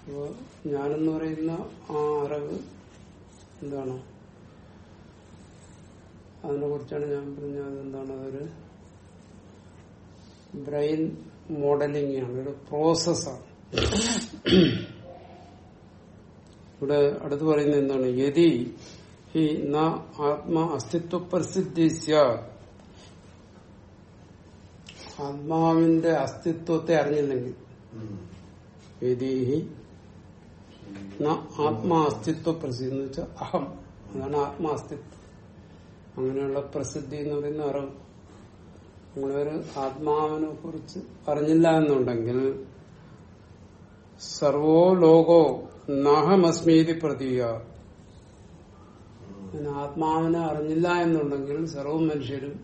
അപ്പോ ഞാനെന്ന് പറയുന്ന ആ അറിവ് എന്താണ്? അതിനെ കുറിച്ചാണ് ഞാൻ പറഞ്ഞത്. എന്താണ് അതൊരു ബ്രെയിൻ മോഡലിംഗ് ആണ് ഒരു പ്രോസസ്സാണ്. ഇവിടെ അടുത്ത് പറയുന്നത് എന്താണ്? യതി ഹി ന ആത്മ അസ്തിത്വ പ്രസിദ്ധി ആത്മാവിന്റെ അസ്തിത്വത്തെ അറിഞ്ഞില്ലെങ്കിൽ. യതി ഹി ആത്മാ അസ്തിത്വ പ്രസിദ്ധി എന്ന് വെച്ചാൽ അഹം. അതാണ് ആത്മാ അസ്തിത്വം അങ്ങനെയുള്ള പ്രസിദ്ധി എന്ന് പറയുന്ന അറിവ് നിങ്ങളൊരു ആത്മാവിനെ കുറിച്ച് അറിഞ്ഞില്ല എന്നുണ്ടെങ്കിൽ സർവോ ലോകോ നഹമസ്മീതി അങ്ങനെ ആത്മാവിനെ അറിഞ്ഞില്ല എന്നുണ്ടെങ്കിൽ സർവ മനുഷ്യരും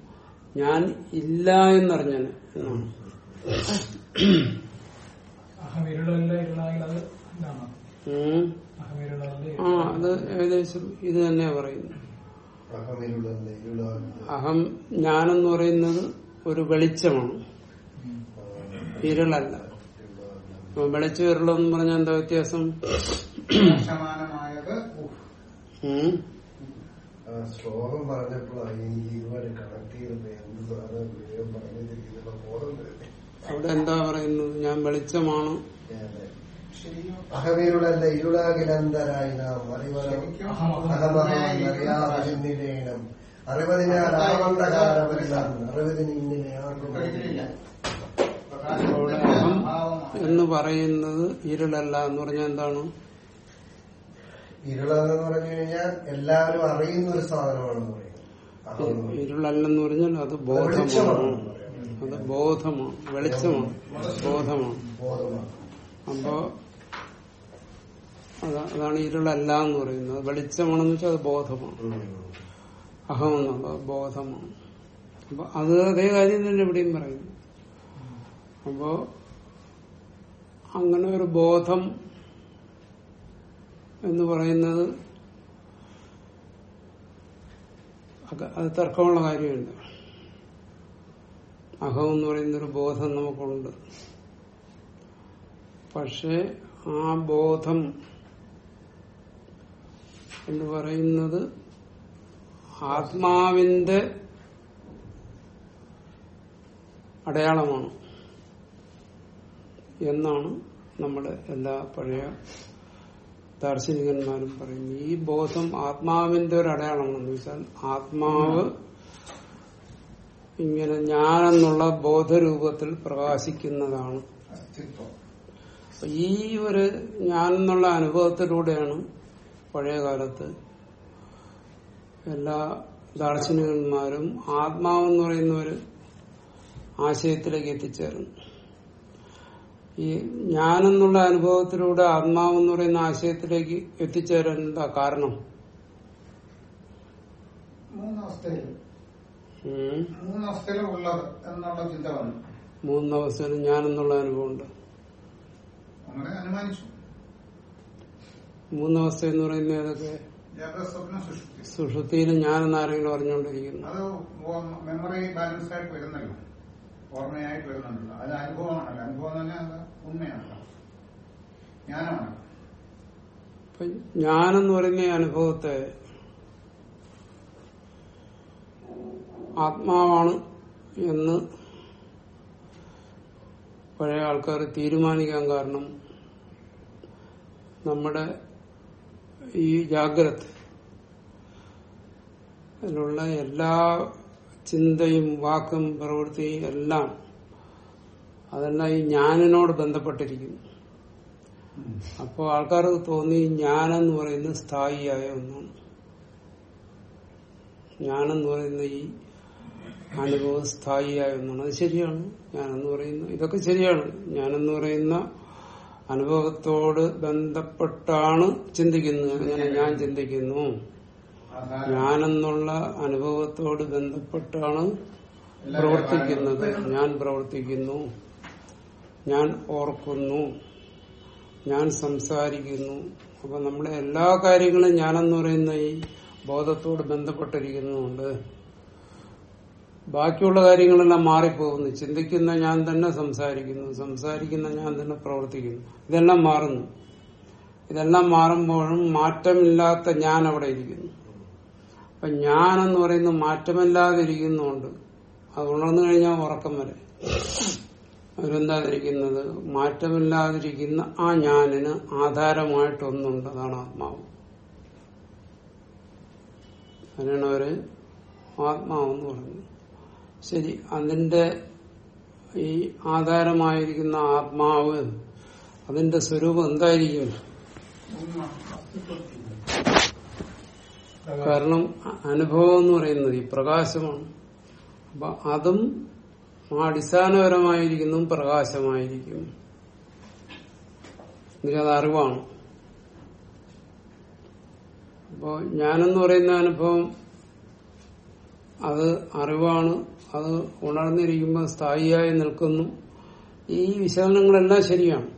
ഞാൻ ഇല്ല എന്നറിഞ്ഞാണ് എന്നാണ് അഹമിരുളല്ല ഇരുളാങ്കിൽ അത് എന്താണ് ഉം. അഹമിരുളല്ല ആ അത് ഏകദേശം ഇത് തന്നെയാ പറയുന്നു അഹം ഞാനെന്ന് പറയുന്നത് ഒരു വെളിച്ചമാണ്. ഇരുളല്ല. വെളിച്ച ഇരുളെന്ന് പറഞ്ഞാൽ എന്താ വ്യത്യാസം? ശ്ലോകം പറഞ്ഞപ്പോഴാണ് എനിക്ക് ഇതുവരെ കണക്ട് ചെയ്തത് എന്ത് സാധനം വേഗം പറഞ്ഞിരിക്കുന്ന. ബോധം അവിടെ എന്താ പറയുന്നത്? ഞാൻ വെളിച്ചമാണ്. അഹമിരുളല്ല ഇരുളാകിലന്തരായി നാം അറിവറും ശരിക്കും അഹമഹമറിയാതിന്നിലേനം അറിവതിനാൽ ആവന്തകാരമെല്ലാം അറിവതിന് ഇന്നിനെ ആർക്കും എന്ന് പറയുന്നത് ഇരുളല്ല എന്ന് പറഞ്ഞാൽ എന്താണ്? ഇരുളെന്ന് പറഞ്ഞു കഴിഞ്ഞാൽ എല്ലാവരും അറിയുന്ന ഒരു സാധനമാണെന്ന് പറയുന്നത് ഇരുളല്ലെന്ന് പറഞ്ഞാൽ അത് ബോധമാണ്. അത് ബോധമാണ്. വെളിച്ചമാണ്. ബോധമാണ്. ബോധമാണ്. അപ്പോ അതാണ് ഇരുളല്ല എന്ന് പറയുന്നത്. വെളിച്ചമാണെന്ന് വെച്ചാൽ അത് ബോധമാണ്. അഹമെന്നുള്ള ബോധമാണ്. അപ്പൊ അത് അതേ കാര്യം തന്നെ ഇവിടെയും പറയുന്നു. അപ്പോ അങ്ങനെ ഒരു ബോധം എന്ന് പറയുന്നത് അത് തർക്കമുള്ള കാര്യമുണ്ട് അഹം എന്ന് പറയുന്നൊരു ബോധം നമുക്കുണ്ട്. പക്ഷെ ആ ബോധം എന്ന് പറയുന്നത് ആത്മാവിന്റെ അടയാളമാണ് എന്നാണ് നമ്മുടെ എല്ലാ പഴയ ദാർശനികന്മാരും പറയുന്നത്. ഈ ബോധം ആത്മാവിന്റെ ഒരു അടയാളമാണെന്ന് വെച്ചാൽ ആത്മാവ് ഇങ്ങനെ ഞാനെന്നുള്ള ബോധരൂപത്തിൽ പ്രകാശിക്കുന്നതാണ്. ഈ ഒരു ഞാനെന്നുള്ള അനുഭവത്തിലൂടെയാണ് പഴയ കാലത്ത് എല്ലാ ദാർശനികന്മാരും ആത്മാവെന്ന് പറയുന്ന ഒരു ആശയത്തിലേക്ക് എത്തിച്ചേർന്നു. ഈ ഞാനെന്നുള്ള അനുഭവത്തിലൂടെ ആത്മാവെന്ന് പറയുന്ന ആശയത്തിലേക്ക് എത്തിച്ചേരാൻ എന്താ കാരണം. മൂന്നവസ്ഥയിലും ഉള്ളത് എന്നുള്ള ഉണ്ട് ഞാനെന്നുള്ള അങ്ങനെ അനുമാനിച്ചു. മൂന്നവസ്ഥ എന്ന് പറയുന്നത് ഏതൊക്കെ? സുഷുതിയിൽ ഞാനെന്ന് ആരെങ്കിലും അറിഞ്ഞുകൊണ്ടിരിക്കുന്നു. അത് മെമ്മറി ബാലൻസ് ആയിട്ട് വരുന്നല്ലോ. ഓർമ്മയായിട്ട് വരുന്നുണ്ടല്ലോ. അത് അനുഭവമാണല്ലോ. അനുഭവം എന്ന് പറഞ്ഞാൽ അത് ഉണ്മയാണല്ലോ. ജ്ഞാനമാണ് അപ്പൊ ഞാനെന്ന് പറയുന്ന അനുഭവത്തെ ആത്മാവാണ് എന്ന് പഴയ ആൾക്കാർ തീരുമാനിക്കാൻ കാരണം നമ്മുടെ ഈ ജാഗ്രത. അതിലുള്ള എല്ലാ ചിന്തയും വാക്കും പ്രവൃത്തിയും എല്ലാം അതെല്ലാം ഈ ഞാനിനോട് ബന്ധപ്പെട്ടിരിക്കുന്നു. അപ്പോൾ ആൾക്കാർക്ക് തോന്നി ഞാനെന്ന് പറയുന്നത് സ്ഥായിയായ ഒന്നാണ്. ഞാനെന്ന് പറയുന്ന ഈ അനുഭവം സ്ഥായിയായ ഒന്നാണ്. അത് ശരിയാണ്. ഞാനെന്ന് പറയുന്ന ഇതൊക്കെ ശരിയാണ്. ഞാനെന്ന് പറയുന്ന അനുഭവത്തോട് ബന്ധപ്പെട്ടാണ് ചിന്തിക്കുന്നത്. അങ്ങനെ ഞാൻ ചിന്തിക്കുന്നു? ഞാനെന്നുള്ള അനുഭവത്തോട് ബന്ധപ്പെട്ടാണ് പ്രവർത്തിക്കുന്നത്. ഞാൻ പ്രവർത്തിക്കുന്നു. ഞാൻ ഓർക്കുന്നു. ഞാൻ സംസാരിക്കുന്നു. അപ്പൊ നമ്മുടെ എല്ലാ കാര്യങ്ങളും ഞാനെന്ന് പറയുന്ന ഈ ബോധത്തോട് ബന്ധപ്പെട്ടിരിക്കുന്നുണ്ട് ബാക്കിയുള്ള കാര്യങ്ങളെല്ലാം മാറിപ്പോകുന്നു. ചിന്തിക്കുന്ന ഞാൻ തന്നെ സംസാരിക്കുന്നു സംസാരിക്കുന്ന ഞാൻ തന്നെ പ്രവർത്തിക്കുന്നു. ഇതെല്ലാം മാറുന്നു. ഇതെല്ലാം മാറുമ്പോഴും മാറ്റമില്ലാത്ത ഞാൻ അവിടെ ഇരിക്കുന്നു. അപ്പൊ ഞാൻ എന്ന് പറയുന്നത് മാറ്റമില്ലാതെ ഇരിക്കുന്നുണ്ട് അത് ഉണർന്നു കഴിഞ്ഞാൽ ഉറക്കം വരെ. അവരെന്താതിരിക്കുന്നത്? മാറ്റമില്ലാതിരിക്കുന്ന ആ ഞാനിന് ആധാരമായിട്ടൊന്നുണ്ട്. അതാണ് ആത്മാവ്. അതിനാണ് അവർ ആത്മാവെന്ന് പറയുന്നത്. ശരി. അതിന്റെ ഈ ആധാരമായിരിക്കുന്ന ആത്മാവ് അതിന്റെ സ്വരൂപം എന്തായിരിക്കും? കാരണം അനുഭവം എന്ന് പറയുന്നത് ഈ പ്രകാശമാണ്. അപ്പൊ അതും അടിസ്ഥാനപരമായിരിക്കുന്നു പ്രകാശമായിരിക്കും. അത് അറിവാണ്. അപ്പോ ഞാനെന്ന് പറയുന്ന അനുഭവം അത് അറിവാണ് അത് ഉണർന്നിരിക്കുമ്പോൾ സ്ഥായിയായി നിൽക്കുന്നു. ഈ വിശകലനങ്ങളെല്ലാം ശരിയാണ്.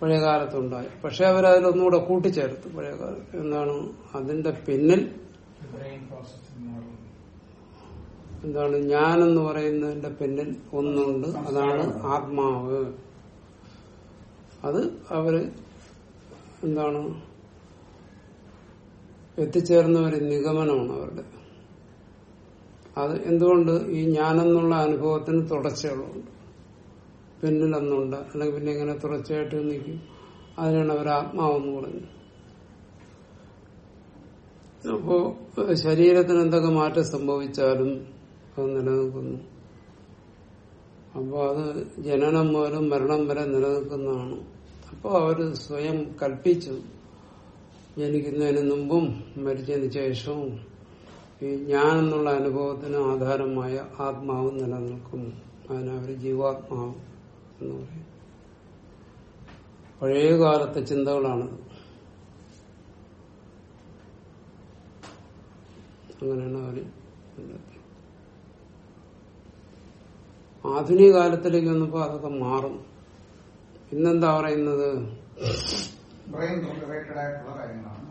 പഴയ കാലത്തുണ്ടായി. പക്ഷെ അവരതിലൊന്നുകൂടെ കൂട്ടിച്ചേർത്തു. പഴയ കാലത്ത് എന്താണ് അതിന്റെ പിന്നിൽ എന്താണ് ഞാൻ എന്ന് പറയുന്നതിന്റെ പിന്നിൽ ഒന്നുണ്ട്. അതാണ് ആത്മാവ്. അത് അവർ എന്താണ് എത്തിച്ചേർന്ന ഒരു നിഗമനമാണ് അവരുടെ. അത് എന്തുകൊണ്ട് ഈ ഞാനെന്നുള്ള അനുഭവത്തിന് തുടർച്ചയുള്ളതുണ്ട് പിന്നിലൊന്നുണ്ട്. അല്ലെങ്കിൽ പിന്നെ ഇങ്ങനെ തുടർച്ചയായിട്ട് നിൽക്കും? അതിനാണ് അവർ ആത്മാവെന്ന് പറഞ്ഞത് അപ്പോ ശരീരത്തിന് എന്തൊക്കെ മാറ്റം സംഭവിച്ചാലും അത് നിലനിൽക്കുന്നു. അപ്പോ അത് ജനനം പോലും മരണം വരെ നിലനിൽക്കുന്നതാണ്. അപ്പോൾ അവർ സ്വയം കൽപ്പിച്ചു. ജനിക്കുന്നതിന് മുമ്പും മരിച്ചതിന് ശേഷവും ഈ ഞാൻ എന്നുള്ള അനുഭവത്തിന് ആധാരമായ ആത്മാവ് നിലനിൽക്കും. അതിനവർ ജീവാത്മാവ് എന്ന് പറയും. പഴയ കാലത്തെ ചിന്തകളാണ്. അങ്ങനെയാണ് അവർ ആധുനിക കാലത്തിലേക്ക് വന്നപ്പോ അതൊക്കെ മാറും. ഇന്നെന്താ പറയുന്നത്? ബ്രെയിൻ റിലേറ്റഡ് ആയിട്ടുള്ള കാര്യങ്ങളാണ്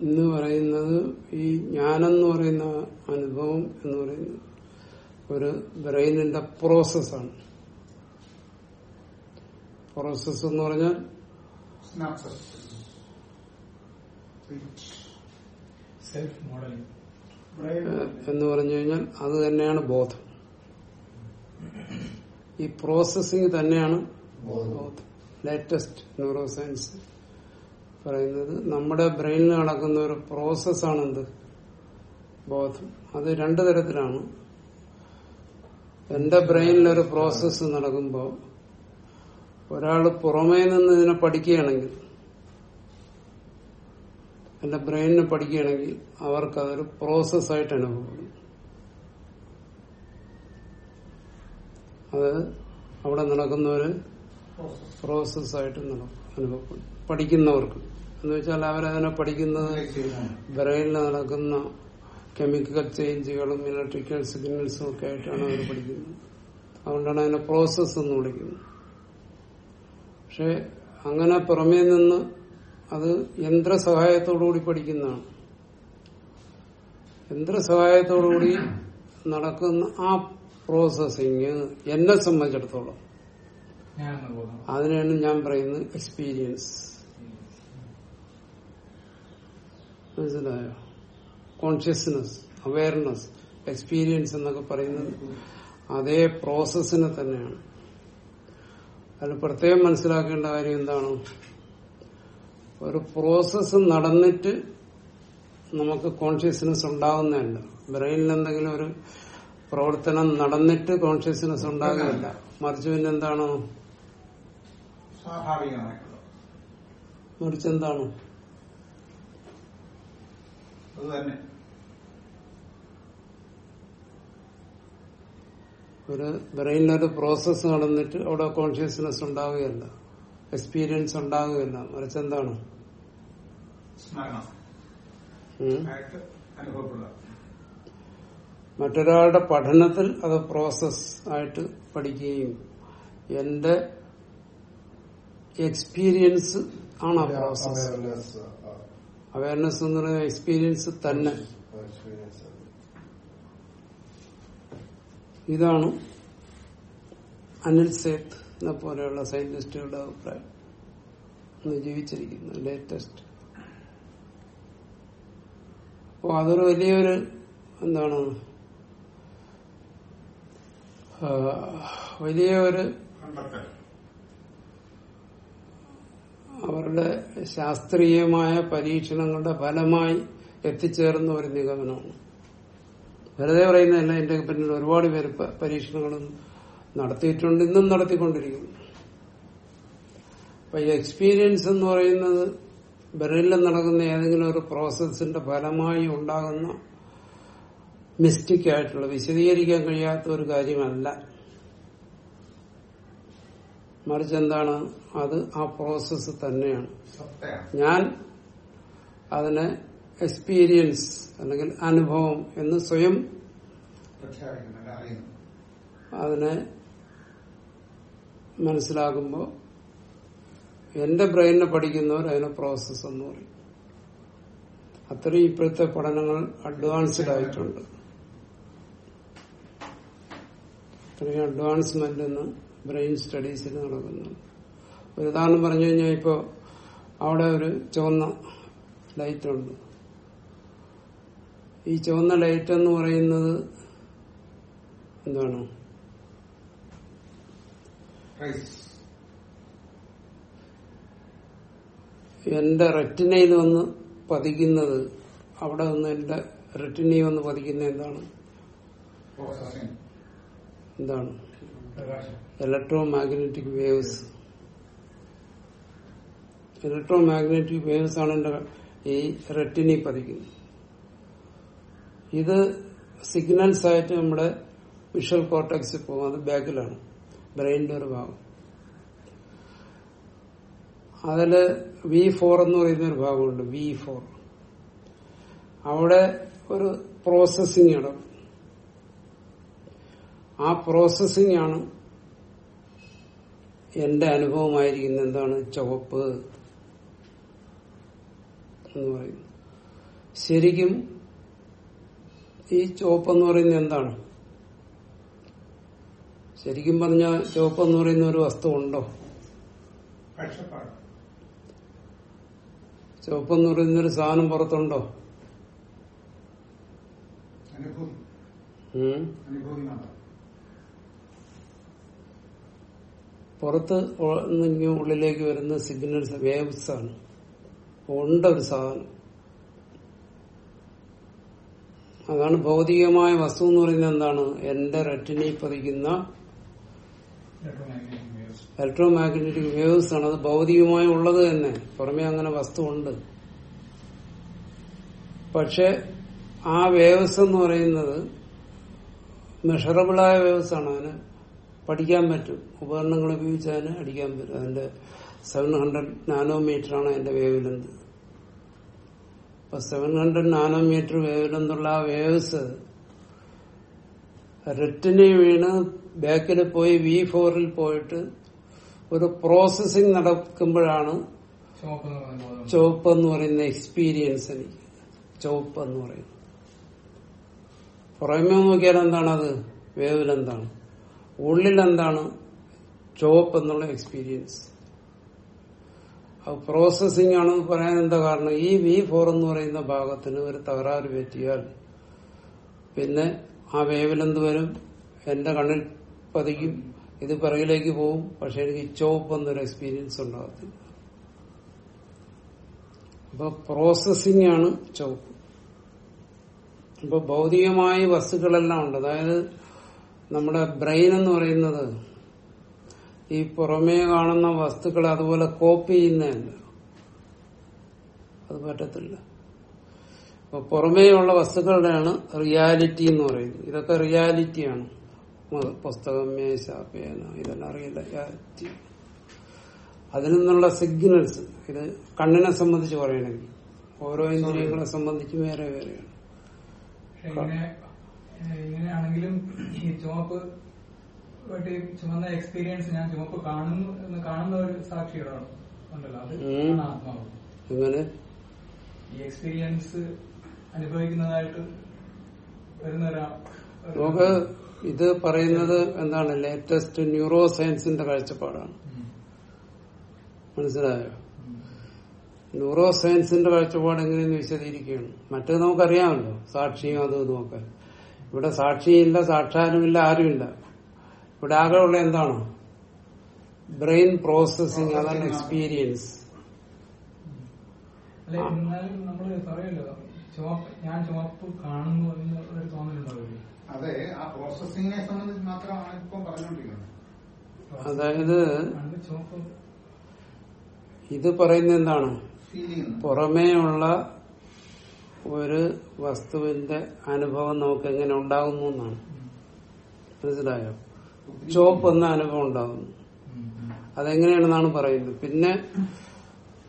ഇന്ന് പറയുന്നത് ഈ ജ്ഞാനെന്ന് പറയുന്ന അനുഭവം എന്ന് പറയുന്നത് ഒരു ബ്രെയിനിന്റെ പ്രോസസ്സാണ് പ്രോസസ് എന്ന് പറഞ്ഞാൽ സെൽഫ് മോഡലിംഗ് എന്ന് പറഞ്ഞു കഴിഞ്ഞാൽ അത് തന്നെയാണ് ബോധം. ഈ പ്രോസസ്സിംഗ് തന്നെയാണ് ബോധം. ലേറ്റസ്റ്റ് ന്യൂറോ സയൻസ് പറയുന്നത് നമ്മുടെ ബ്രെയിനിൽ നടക്കുന്ന ഒരു പ്രോസസ്സാണ് എന്ത് ബോധം അത് രണ്ടു തരത്തിലാണ്. എന്റെ ബ്രെയിനിലൊരു പ്രോസസ്സ് നടക്കുമ്പോൾ ഒരാൾ പുറമേ നിന്ന് ഇതിനെ പഠിക്കുകയാണെങ്കിൽ എന്റെ ബ്രെയിനിനെ പഠിക്കുകയാണെങ്കിൽ അവർക്കതൊരു പ്രോസസ്സായിട്ട് അനുഭവപ്പെടും. അത് അവിടെ നടക്കുന്ന ഒരു പ്രോസസ്സായിട്ട് നടക്കും പഠിക്കുന്നവർക്ക്. എന്ന് വെച്ചാൽ അവരതിനെ പഠിക്കുന്നത് ബ്രെയിനിൽ നടക്കുന്ന കെമിക്കൽ ചേഞ്ചുകളും ഇലക്ട്രിക്കൽ സിഗ്നൽസും ഒക്കെ ആയിട്ടാണ് അവർ പഠിക്കുന്നത്. അതുകൊണ്ടാണ് അതിനെ പ്രോസസ്സ് എന്ന് വിളിക്കുന്നത്. പക്ഷെ അങ്ങനെ പുറമേ നിന്ന് അത് യന്ത്ര സഹായത്തോടുകൂടി പഠിക്കുന്നതാണ്. യന്ത്ര സഹായത്തോടുകൂടി നടക്കുന്ന ആ പ്രോസസ്സിങ് എന്നെ സംബന്ധിച്ചിടത്തോളം അതിനാണ് ഞാൻ പറയുന്നത് എക്സ്പീരിയൻസ് മനസ്സിലായോ? കോൺഷ്യസ്നസ് അവയർനെസ് എക്സ്പീരിയൻസ് എന്നൊക്കെ പറയുന്നത് അതേ പ്രോസസ്സിനെ തന്നെയാണ്. അതിൽ പ്രത്യേകം മനസ്സിലാക്കേണ്ട കാര്യം എന്താണ്? ഒരു പ്രോസസ്സ് നടന്നിട്ട് നമുക്ക് കോൺഷ്യസ്നസ് ഉണ്ടാകുന്നതല്ല ബ്രെയിനിൽ എന്തെങ്കിലും ഒരു പ്രവർത്തനം നടന്നിട്ട് കോൺഷ്യസ്നസ് ഉണ്ടാകുന്നില്ല മറിച്ച് പിന്നെ എന്താണ്? സ്വാഭാവികമായിട്ടുള്ളത്. മറിച്ച് എന്താണ് അത് തന്നെ. ഒരു ബ്രെയിനിലൊരു പ്രോസസ്സ് നടന്നിട്ട് അവിടെ കോൺഷ്യസ്നെസ് ഉണ്ടാവുകയല്ല. എക്സ്പീരിയൻസ് ഉണ്ടാവുകയല്ല. മറിച്ച് എന്താണ് മറ്റൊരാളുടെ പഠനത്തിൽ അത് പ്രോസസ് ആയിട്ട് പഠിക്കുകയും എന്റെ എക്സ്പീരിയൻസ് ആണ് ആ പ്രോസസ് അവയർനെസ് അവയർനെസ് എന്ന് പറയുന്നത് എക്സ്പീരിയൻസ് തന്നെ. ഇതാണ് അനിൽ സേത്ത് എന്നെ പോലെയുള്ള സയന്റിസ്റ്റുകളുടെ അഭിപ്രായം. ഇന്ന് ജീവിച്ചിരിക്കുന്നു ലേറ്റസ്റ്റ് അപ്പൊ അതൊരു വലിയൊരു എന്താണ് ആ, വലിയ ഒരു കണ്ടെത്തൽ. അവരുടെ ശാസ്ത്രീയമായ പരീക്ഷണങ്ങളുടെ ഫലമായി എത്തിച്ചേർന്ന ഒരു നിഗമനമാണ്. വെറുതെ പറയുന്നതല്ല എന്റെ പിന്നിൽ ഒരുപാട് പേര് പരീക്ഷണങ്ങളും നടത്തിയിട്ടുണ്ട് ഇന്നും നടത്തിക്കൊണ്ടിരിക്കുന്നു. അപ്പൊ ഈ എക്സ്പീരിയൻസ് എന്ന് പറയുന്നത് ബ്രെയിനിൽ നടക്കുന്ന ഏതെങ്കിലും ഒരു പ്രോസസ്സിന്റെ ഫലമായി ഉണ്ടാകുന്ന മിസ്റ്റേക്ക് ആയിട്ടുള്ള വിശദീകരിക്കാൻ കഴിയാത്ത ഒരു കാര്യമല്ല. മറിച്ച് എന്താണ് അത് ആ പ്രോസസ്സ് തന്നെയാണ്. ഞാൻ അതിനെ എക്സ്പീരിയൻസ് അല്ലെങ്കിൽ അനുഭവം എന്ന് സ്വയം അതിനെ മനസ്സിലാക്കുമ്പോൾ എന്റെ ബ്രെയിനിനെ പഠിക്കുന്നവർ അതിനെ പ്രോസസ് എന്ന് പറയും. അത്രയും ഇപ്പോഴത്തെ പഠനങ്ങൾ അഡ്വാൻസ്ഡ് ആയിട്ടുണ്ട്. അത്രയും അഡ്വാൻസ്മെന്റ് എന്ന് ബ്രെയിൻ സ്റ്റഡീസിൽ നടക്കുന്നു. ഒരു ഉദാഹരണം പറഞ്ഞു കഴിഞ്ഞാൽ ഇപ്പോൾ അവിടെ ഒരു ചുവന്ന ലൈറ്റ് ഉണ്ട്. ഈ ചുവന്ന ലൈറ്റ് എന്ന് പറയുന്നത് എന്താണ്? എന്റെ റെറ്റിനയിൽ വന്ന് പതിക്കുന്നത് അവിടെ വന്ന് എന്റെ റെറ്റിനയിൽ വന്ന് പതിക്കുന്ന എന്താണ്? എന്താണ്? Electromagnetic waves electromagnetic waves ആണ് എന്റെ ഈ റെറ്റിനി പതിക്കുന്നത്. ഇത് സിഗ്നൽസ് ആയിട്ട് നമ്മുടെ വിഷ്വൽ കോർട്ടക്സിൽ പോകും. അത് ബാക്കിലാണ്. ബ്രെയിനിന്റെ ഒരു ഭാഗം. അതിൽ വി ഫോർ എന്ന് പറയുന്ന ഒരു ഭാഗമുണ്ട്. വി ഫോർ അവിടെ ഒരു പ്രോസസ്സിംഗ് നടക്കും ആ പ്രോസസ്സിംഗ് ആണ് എന്റെ അനുഭവമായിരിക്കുന്ന എന്താണ് ചുവപ്പ് എന്ന് പറയുന്നത്. ശരിക്കും ഈ ചുവപ്പ് എന്ന് പറയുന്നത് എന്താണ്? ശരിക്കും പറഞ്ഞാൽ ചുവപ്പ് എന്ന് പറയുന്ന ഒരു വസ്തു ഉണ്ടോ? ചുവപ്പ് എന്ന് പറയുന്ന ഒരു സാധനം പുറത്തുണ്ടോ? അനുഭൂതി. പുറത്ത് ഉള്ളിലേക്ക് വരുന്ന സിഗ്നൽസ് വേവ്സ് ആണ്. ഉണ്ട് ഒരു സാധനം. അതാണ് ഭൗതികമായ വസ്തു എന്ന് പറയുന്നത് എന്താണ്? എന്റെ റെറ്റിനി പതിക്കുന്ന ഇലക്ട്രോ മാഗ്നറ്റിക് വേവ്സ് ആണ്. അത് ഭൗതികമായി ഉള്ളത് തന്നെ. പുറമെ അങ്ങനെ വസ്തു ഉണ്ട്. പക്ഷെ ആ വേവ്സ് എന്ന് പറയുന്നത് മെഷറബിളായ വേവ്സ് ആണ്. അതിന് പഠിക്കാൻ പറ്റും. ഉപകരണങ്ങൾ ഉപയോഗിച്ച് അതിനെ അടിക്കാൻ പറ്റും. അതിന്റെ സെവൻ ഹൺഡ്രഡ് നാനോമീറ്റർ ആണ് അതിന്റെ വേവ് ലെന്ത് അപ്പൊ സെവൻ ഹൺഡ്രഡ് നാനോമീറ്റർ വേവ് ലെന്തുള്ള ആ വേവ്സ് റെറ്റിനെ വീണ് ബാക്കിൽ പോയി വി ഫോറിൽ പോയിട്ട് ഒരു പ്രോസസ്സിംഗ് നടക്കുമ്പോഴാണ് ചോപ്പ് എന്ന് പറയുന്ന എക്സ്പീരിയൻസ് എനിക്ക്. ചോപ്പ് എന്ന് പറയുന്നത്. പുറമേ നോക്കിയാൽ എന്താണത് വേവിൽ എന്താണ് ഉള്ളിൽ എന്താണ് ചുവപ്പ് എന്നുള്ള എക്സ്പീരിയൻസ് പ്രോസസ്സിംഗ് ആണെന്ന് പറയാൻ എന്താ കാരണം? ഈ വി ഫോർ എന്ന് പറയുന്ന ഭാഗത്തിന് ഒരു തകരാറ് പറ്റിയാൽ പിന്നെ ആ വേവിലെന്ത് വരും? എന്റെ കണ്ണിൽ പതിക്കും. ഇത് പിറകിലേക്ക് പോവും പക്ഷെ എനിക്ക് ചോപ്പ് എന്നൊരു എക്സ്പീരിയൻസ് ഉണ്ടാകത്തില്ല. അപ്പൊ പ്രോസസ്സിംഗ് ആണ് ചോപ്പ് അപ്പൊ ഭൗതികമായ വസ്തുക്കളെല്ലാം ഉണ്ട്. അതായത് നമ്മുടെ ബ്രെയിൻ എന്ന് പറയുന്നത് ഈ പുറമേ കാണുന്ന വസ്തുക്കളെ അതുപോലെ കോപ്പി ചെയ്യുന്നതല്ല. അത് പറ്റത്തില്ല. അപ്പൊ പുറമേയുള്ള വസ്തുക്കളുടെയാണ് റിയാലിറ്റി എന്ന് പറയുന്നത്. ഇതൊക്കെ റിയാലിറ്റിയാണ്. പുസ്തകം മേശ പേന ഇതെല്ലാം അറിയില്ല. റിയാലിറ്റി. അതിൽ നിന്നുള്ള സിഗ്നൽസ് ഇത് കണ്ണിനെ സംബന്ധിച്ച് പറയണമെങ്കിൽ ഓരോ ഇന്ദ്രിയങ്ങളെ സംബന്ധിച്ച് വേറെ വേറെയാണ്. ഇങ്ങനെയാണെങ്കിലും ഈ ചുമപ്പ് ചുമന്ന എക്സ്പീരിയൻസ് ഞാൻ ചുമപ്പ് കാണുന്നു എന്ന് കാണുന്ന ഒരു സാക്ഷികളാണ് ഉണ്ടല്ലോ. അത് ആത്മാവ് ഈ എക്സ്പീരിയൻസ് അനുഭവിക്കുന്നതായിട്ട് വരുന്ന നമുക്ക് ഇത് പറയുന്നത് എന്താണ്? ലേറ്റസ്റ്റ് ന്യൂറോ സയൻസിന്റെ കാഴ്ചപ്പാടാണ്. മനസ്സിലായോ? ന്യൂറോ സയൻസിന്റെ കാഴ്ചപ്പാട് എങ്ങനെയെന്ന് വിശദീകരിക്കുകയാണ്. മറ്റേത് നമുക്കറിയാമല്ലോ. സാക്ഷിയും അതും ഇതുമൊക്കെ. ഇവിടെ സാക്ഷിയില്ല സാക്ഷാനുമില്ല ആരുമില്ല. ഇവിടെ ആകെയുള്ള എന്താണ്? ബ്രെയിൻ പ്രോസസ്സിങ് അതാണ് എക്സ്പീരിയൻസ് ഞാൻ ചുവപ്പ് കാണുന്നു എന്ന് ഒരു തോന്നലുണ്ടാവില്ലേ അതെ ആ പ്രോസസ്സിങ്ങിനെ സംബന്ധിച്ച് മാത്രമാണ് ഇപ്പം പറഞ്ഞുകൊണ്ടിരിക്കുന്നത്. അതായത് ഇത് പറയുന്ന എന്താണ്? പുറമേയുള്ള ഒരു വസ്തുവിന്റെ അനുഭവം നമുക്ക് എങ്ങനെ ഉണ്ടാകുന്നു എന്നാണ്. മനസ്സിലായോ? ചോപ്പ് എന്ന അനുഭവം ഉണ്ടാകുന്നു. അതെങ്ങനെയാണെന്നാണ് പറയുന്നത്. പിന്നെ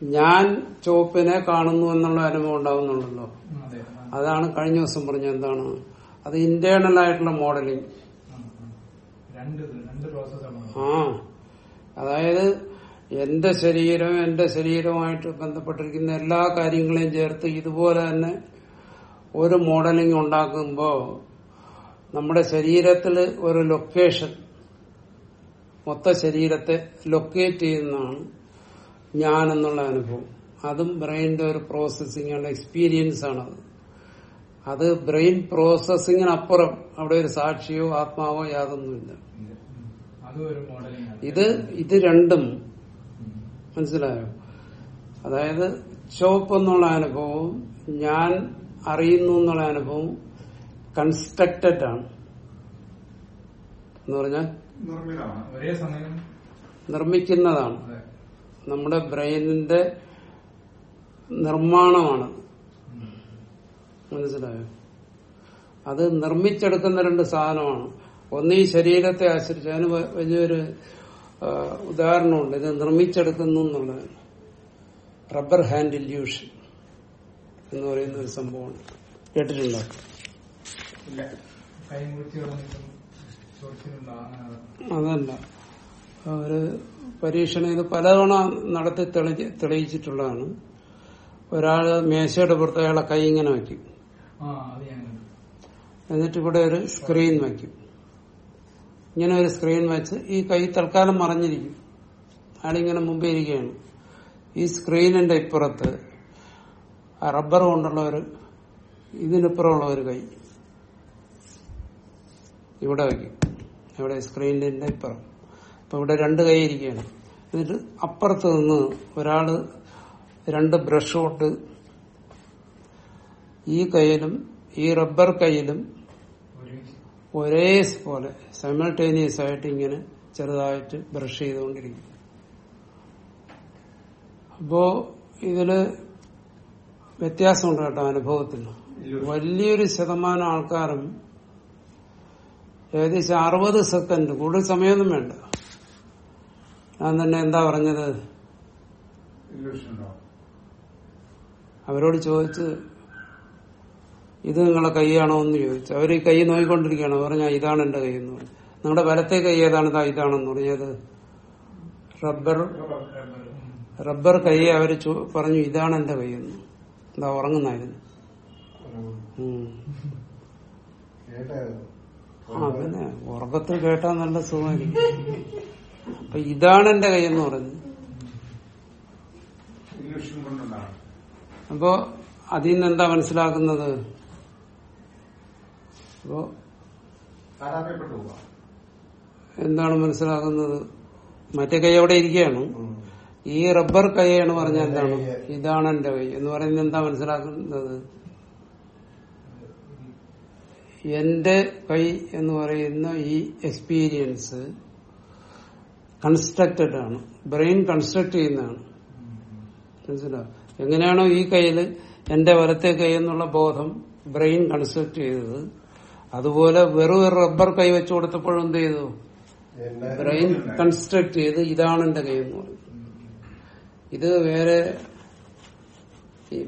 ഞാൻ ചോപ്പിനെ കാണുന്നു എന്നുള്ള അനുഭവം ഉണ്ടാകുന്നുണ്ടല്ലോ. അതാണ് കഴിഞ്ഞ ദിവസം പറഞ്ഞ എന്താണ്? അത് ഇന്റേണൽ ആയിട്ടുള്ള മോഡലിംഗ് ആ. അതായത് എന്റെ ശരീരം എന്റെ ശരീരവുമായിട്ട് ബന്ധപ്പെട്ടിരിക്കുന്ന എല്ലാ കാര്യങ്ങളെയും ചേർത്ത് ഇതുപോലെ തന്നെ ഒരു മോഡലിംഗ് ഉണ്ടാക്കുമ്പോൾ നമ്മുടെ ശരീരത്തിൽ ഒരു ലൊക്കേഷൻ മൊത്ത ശരീരത്തെ ലൊക്കേറ്റ് ചെയ്യുന്നതാണ് ഞാൻ എന്നുള്ള അനുഭവം. അതും ബ്രെയിനിന്റെ ഒരു പ്രോസസ്സിംഗ് ആണ് എക്സ്പീരിയൻസ് ആണ് അത്. ബ്രെയിൻ പ്രോസസ്സിങ്ങിനപ്പുറം അവിടെ ഒരു സാക്ഷിയോ ആത്മാവോ യാതൊന്നുമില്ല. ഇത് ഇത് രണ്ടും മനസ്സിലായോ? അതായത് ചോപ്പ് എന്നുള്ള അനുഭവവും ഞാൻ അറിയുന്നു എന്നുള്ള അനുഭവം കൺസ്ട്രക്റ്റഡ് ആണ്. എന്ന് പറഞ്ഞാൽ നിർമ്മിക്കുന്നതാണ്. നമ്മുടെ ബ്രെയിനിന്റെ നിർമ്മാണമാണ്. മനസ്സിലായോ? അത് നിർമ്മിച്ചെടുക്കുന്ന രണ്ട് സാധനമാണ്. ഒന്ന് ഈ ശരീരത്തെ ആശ്രയിച്ച്. അതിന് വലിയൊരു ഉദാഹരണമുണ്ട്. ഇത് നിർമ്മിച്ചെടുക്കുന്നു എന്നുള്ളത് റബ്ബർ ഹാൻഡ് ഇല്യൂഷൻ എന്ന് പറയുന്ന ഒരു സംഭവമാണ് കേട്ടിട്ടുണ്ടോ? അതല്ല. ഒരു പരീക്ഷണം ഇത് പലതവണ നടത്തി തെളി- തെളിയിച്ചിട്ടുള്ളതാണ്. ഒരാൾ മേശയുടെ പുറത്ത് അയാളെ കൈ ഇങ്ങനെ വയ്ക്കും. എന്നിട്ട് ഇവിടെ ഒരു സ്ക്രീൻ വയ്ക്കും. ഇങ്ങനെ ഒരു സ്ക്രീൻ വെച്ച് ഈ കൈ തൽക്കാലം മറഞ്ഞിരിക്കും. അയാളിങ്ങനെ മുമ്പേ ഇരിക്കുകയാണ്. ഈ സ്ക്രീനിന്റെ ഇപ്പുറത്ത് റബ്ബർ കൊണ്ടുള്ള ഒരു ഇതിനിപ്പുറമുള്ള ഒരു കൈ. ഇവിടെ വയ്ക്കും ഇവിടെ സ്ക്രീനിന്റെ ഇപ്പുറം. അപ്പൊ ഇവിടെ രണ്ട് കൈ ഇരിക്കുകയാണ്. എന്നിട്ട് അപ്പുറത്ത് നിന്ന് ഒരാൾ രണ്ട് ബ്രഷ് തൊട്ട് ഈ കൈയിലും ഈ റബ്ബർ ഒരുമിച്ച് ഒരേ പോലെ സൈമൾട്ടേനിയസ് ആയിട്ട് ഇങ്ങനെ ചെറുതായിട്ട് ബ്രഷ് ചെയ്തുകൊണ്ടിരിക്കും. അപ്പോ ഇതിൽ വ്യത്യാസമുണ്ട് കേട്ടോ അനുഭവത്തിൽ വലിയൊരു ശതമാനം ആൾക്കാരും ഏകദേശം അറുപത് സെക്കൻഡ് കൂടുതൽ സമയമൊന്നും വേണ്ട. ഞാൻ തന്നെ എന്താ പറഞ്ഞത്? അവരോട് ചോദിച്ച് ഇത് നിങ്ങളെ കൈയാണോ എന്ന് ചോദിച്ചു. അവർ ഈ കൈ നോയിക്കൊണ്ടിരിക്കുകയാണ്. പറഞ്ഞാൽ ഇതാണ് എന്റെ കൈ എന്ന് പറഞ്ഞു. നിങ്ങളുടെ വലത്തെ കൈ ഏതാണ്? ഇതാ ഇതാണെന്ന് പറഞ്ഞത് റബ്ബർ റബ്ബർ കൈ അവർ പറഞ്ഞു ഇതാണ് എന്റെ കൈ എന്ന്. എന്താ ഉറങ്ങുന്നായിരുന്നു. ആ പിന്നെ ഉറക്കത്തിൽ കേട്ടാ നല്ല സുഖമായിരിക്കും. അപ്പൊ ഇതാണ് എന്റെ കൈ എന്ന് പറഞ്ഞു. അപ്പോ അതിൽ നിന്ന് എന്താ മനസ്സിലാക്കുന്നത്? അപ്പോ എന്താണ് മനസ്സിലാകുന്നത്? മറ്റേ കൈ അവിടെ ഇരിക്കുകയാണ്. ഈ റബ്ബർ കൈയാണ് പറഞ്ഞ എന്താണ്? ഇതാണ് എന്റെ കൈ. എന്ന് പറയുന്നത് എന്താ മനസ്സിലാക്കുന്നത്? എന്റെ കൈ എന്ന് പറയുന്ന ഈ എക്സ്പീരിയൻസ് കൺസ്ട്രക്റ്റഡ് ആണ്. ബ്രെയിൻ കൺസ്ട്രക്ട് ചെയ്യുന്നതാണ്. മനസ്സിലാവും എങ്ങനെയാണോ ഈ കയ്യിൽ എന്റെ വലത്തെ കൈ എന്നുള്ള ബോധം ബ്രെയിൻ കൺസ്ട്രക്ട് ചെയ്തത്. അതുപോലെ വെറും ഒരു റബ്ബർ കൈ വെച്ചു കൊടുത്തപ്പോഴും എന്ത് ചെയ്തു? ബ്രെയിൻ കൺസ്ട്രക്ട് ചെയ്ത് ഇതാണ് എന്റെ കൈ എന്ന് പറയും ഇത് വേറെ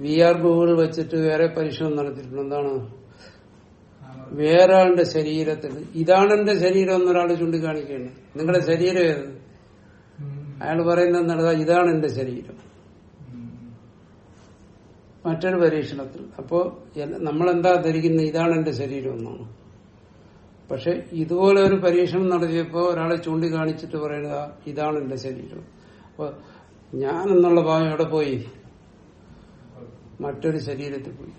വി ആർ ഗൂഗിൾ വെച്ചിട്ട് വേറെ പരീക്ഷണം നടത്തിയിട്ടുണ്ട്. എന്താണ്? വേറെ ആളുടെ ശരീരത്തിൽ. ഇതാണ് എന്റെ ശരീരം എന്നൊരാൾ ചൂണ്ടിക്കാണിക്കുകയാണ്. നിങ്ങളുടെ ശരീരം ഏത്? അയാൾ പറയുന്നത് എന്താണ്? ഇതാണ് എന്റെ ശരീരം. മറ്റൊരു പരീക്ഷണത്തിൽ. അപ്പോ നമ്മൾ എന്താ ധരിക്കുന്നത്? ഇതാണ് എന്റെ ശരീരം എന്നാണ്. പക്ഷെ ഇതുപോലെ ഒരു പരീക്ഷണം നടത്തിയപ്പോൾ ഒരാളെ ചൂണ്ടിക്കാണിച്ചിട്ട് പറയുന്നത് ഇതാണ് എന്റെ ശരീരം. അപ്പൊ ഞാൻ എന്നുള്ള ഭാവം എവിടെ പോയി? മറ്റൊരു ശരീരത്തിൽ പോയി.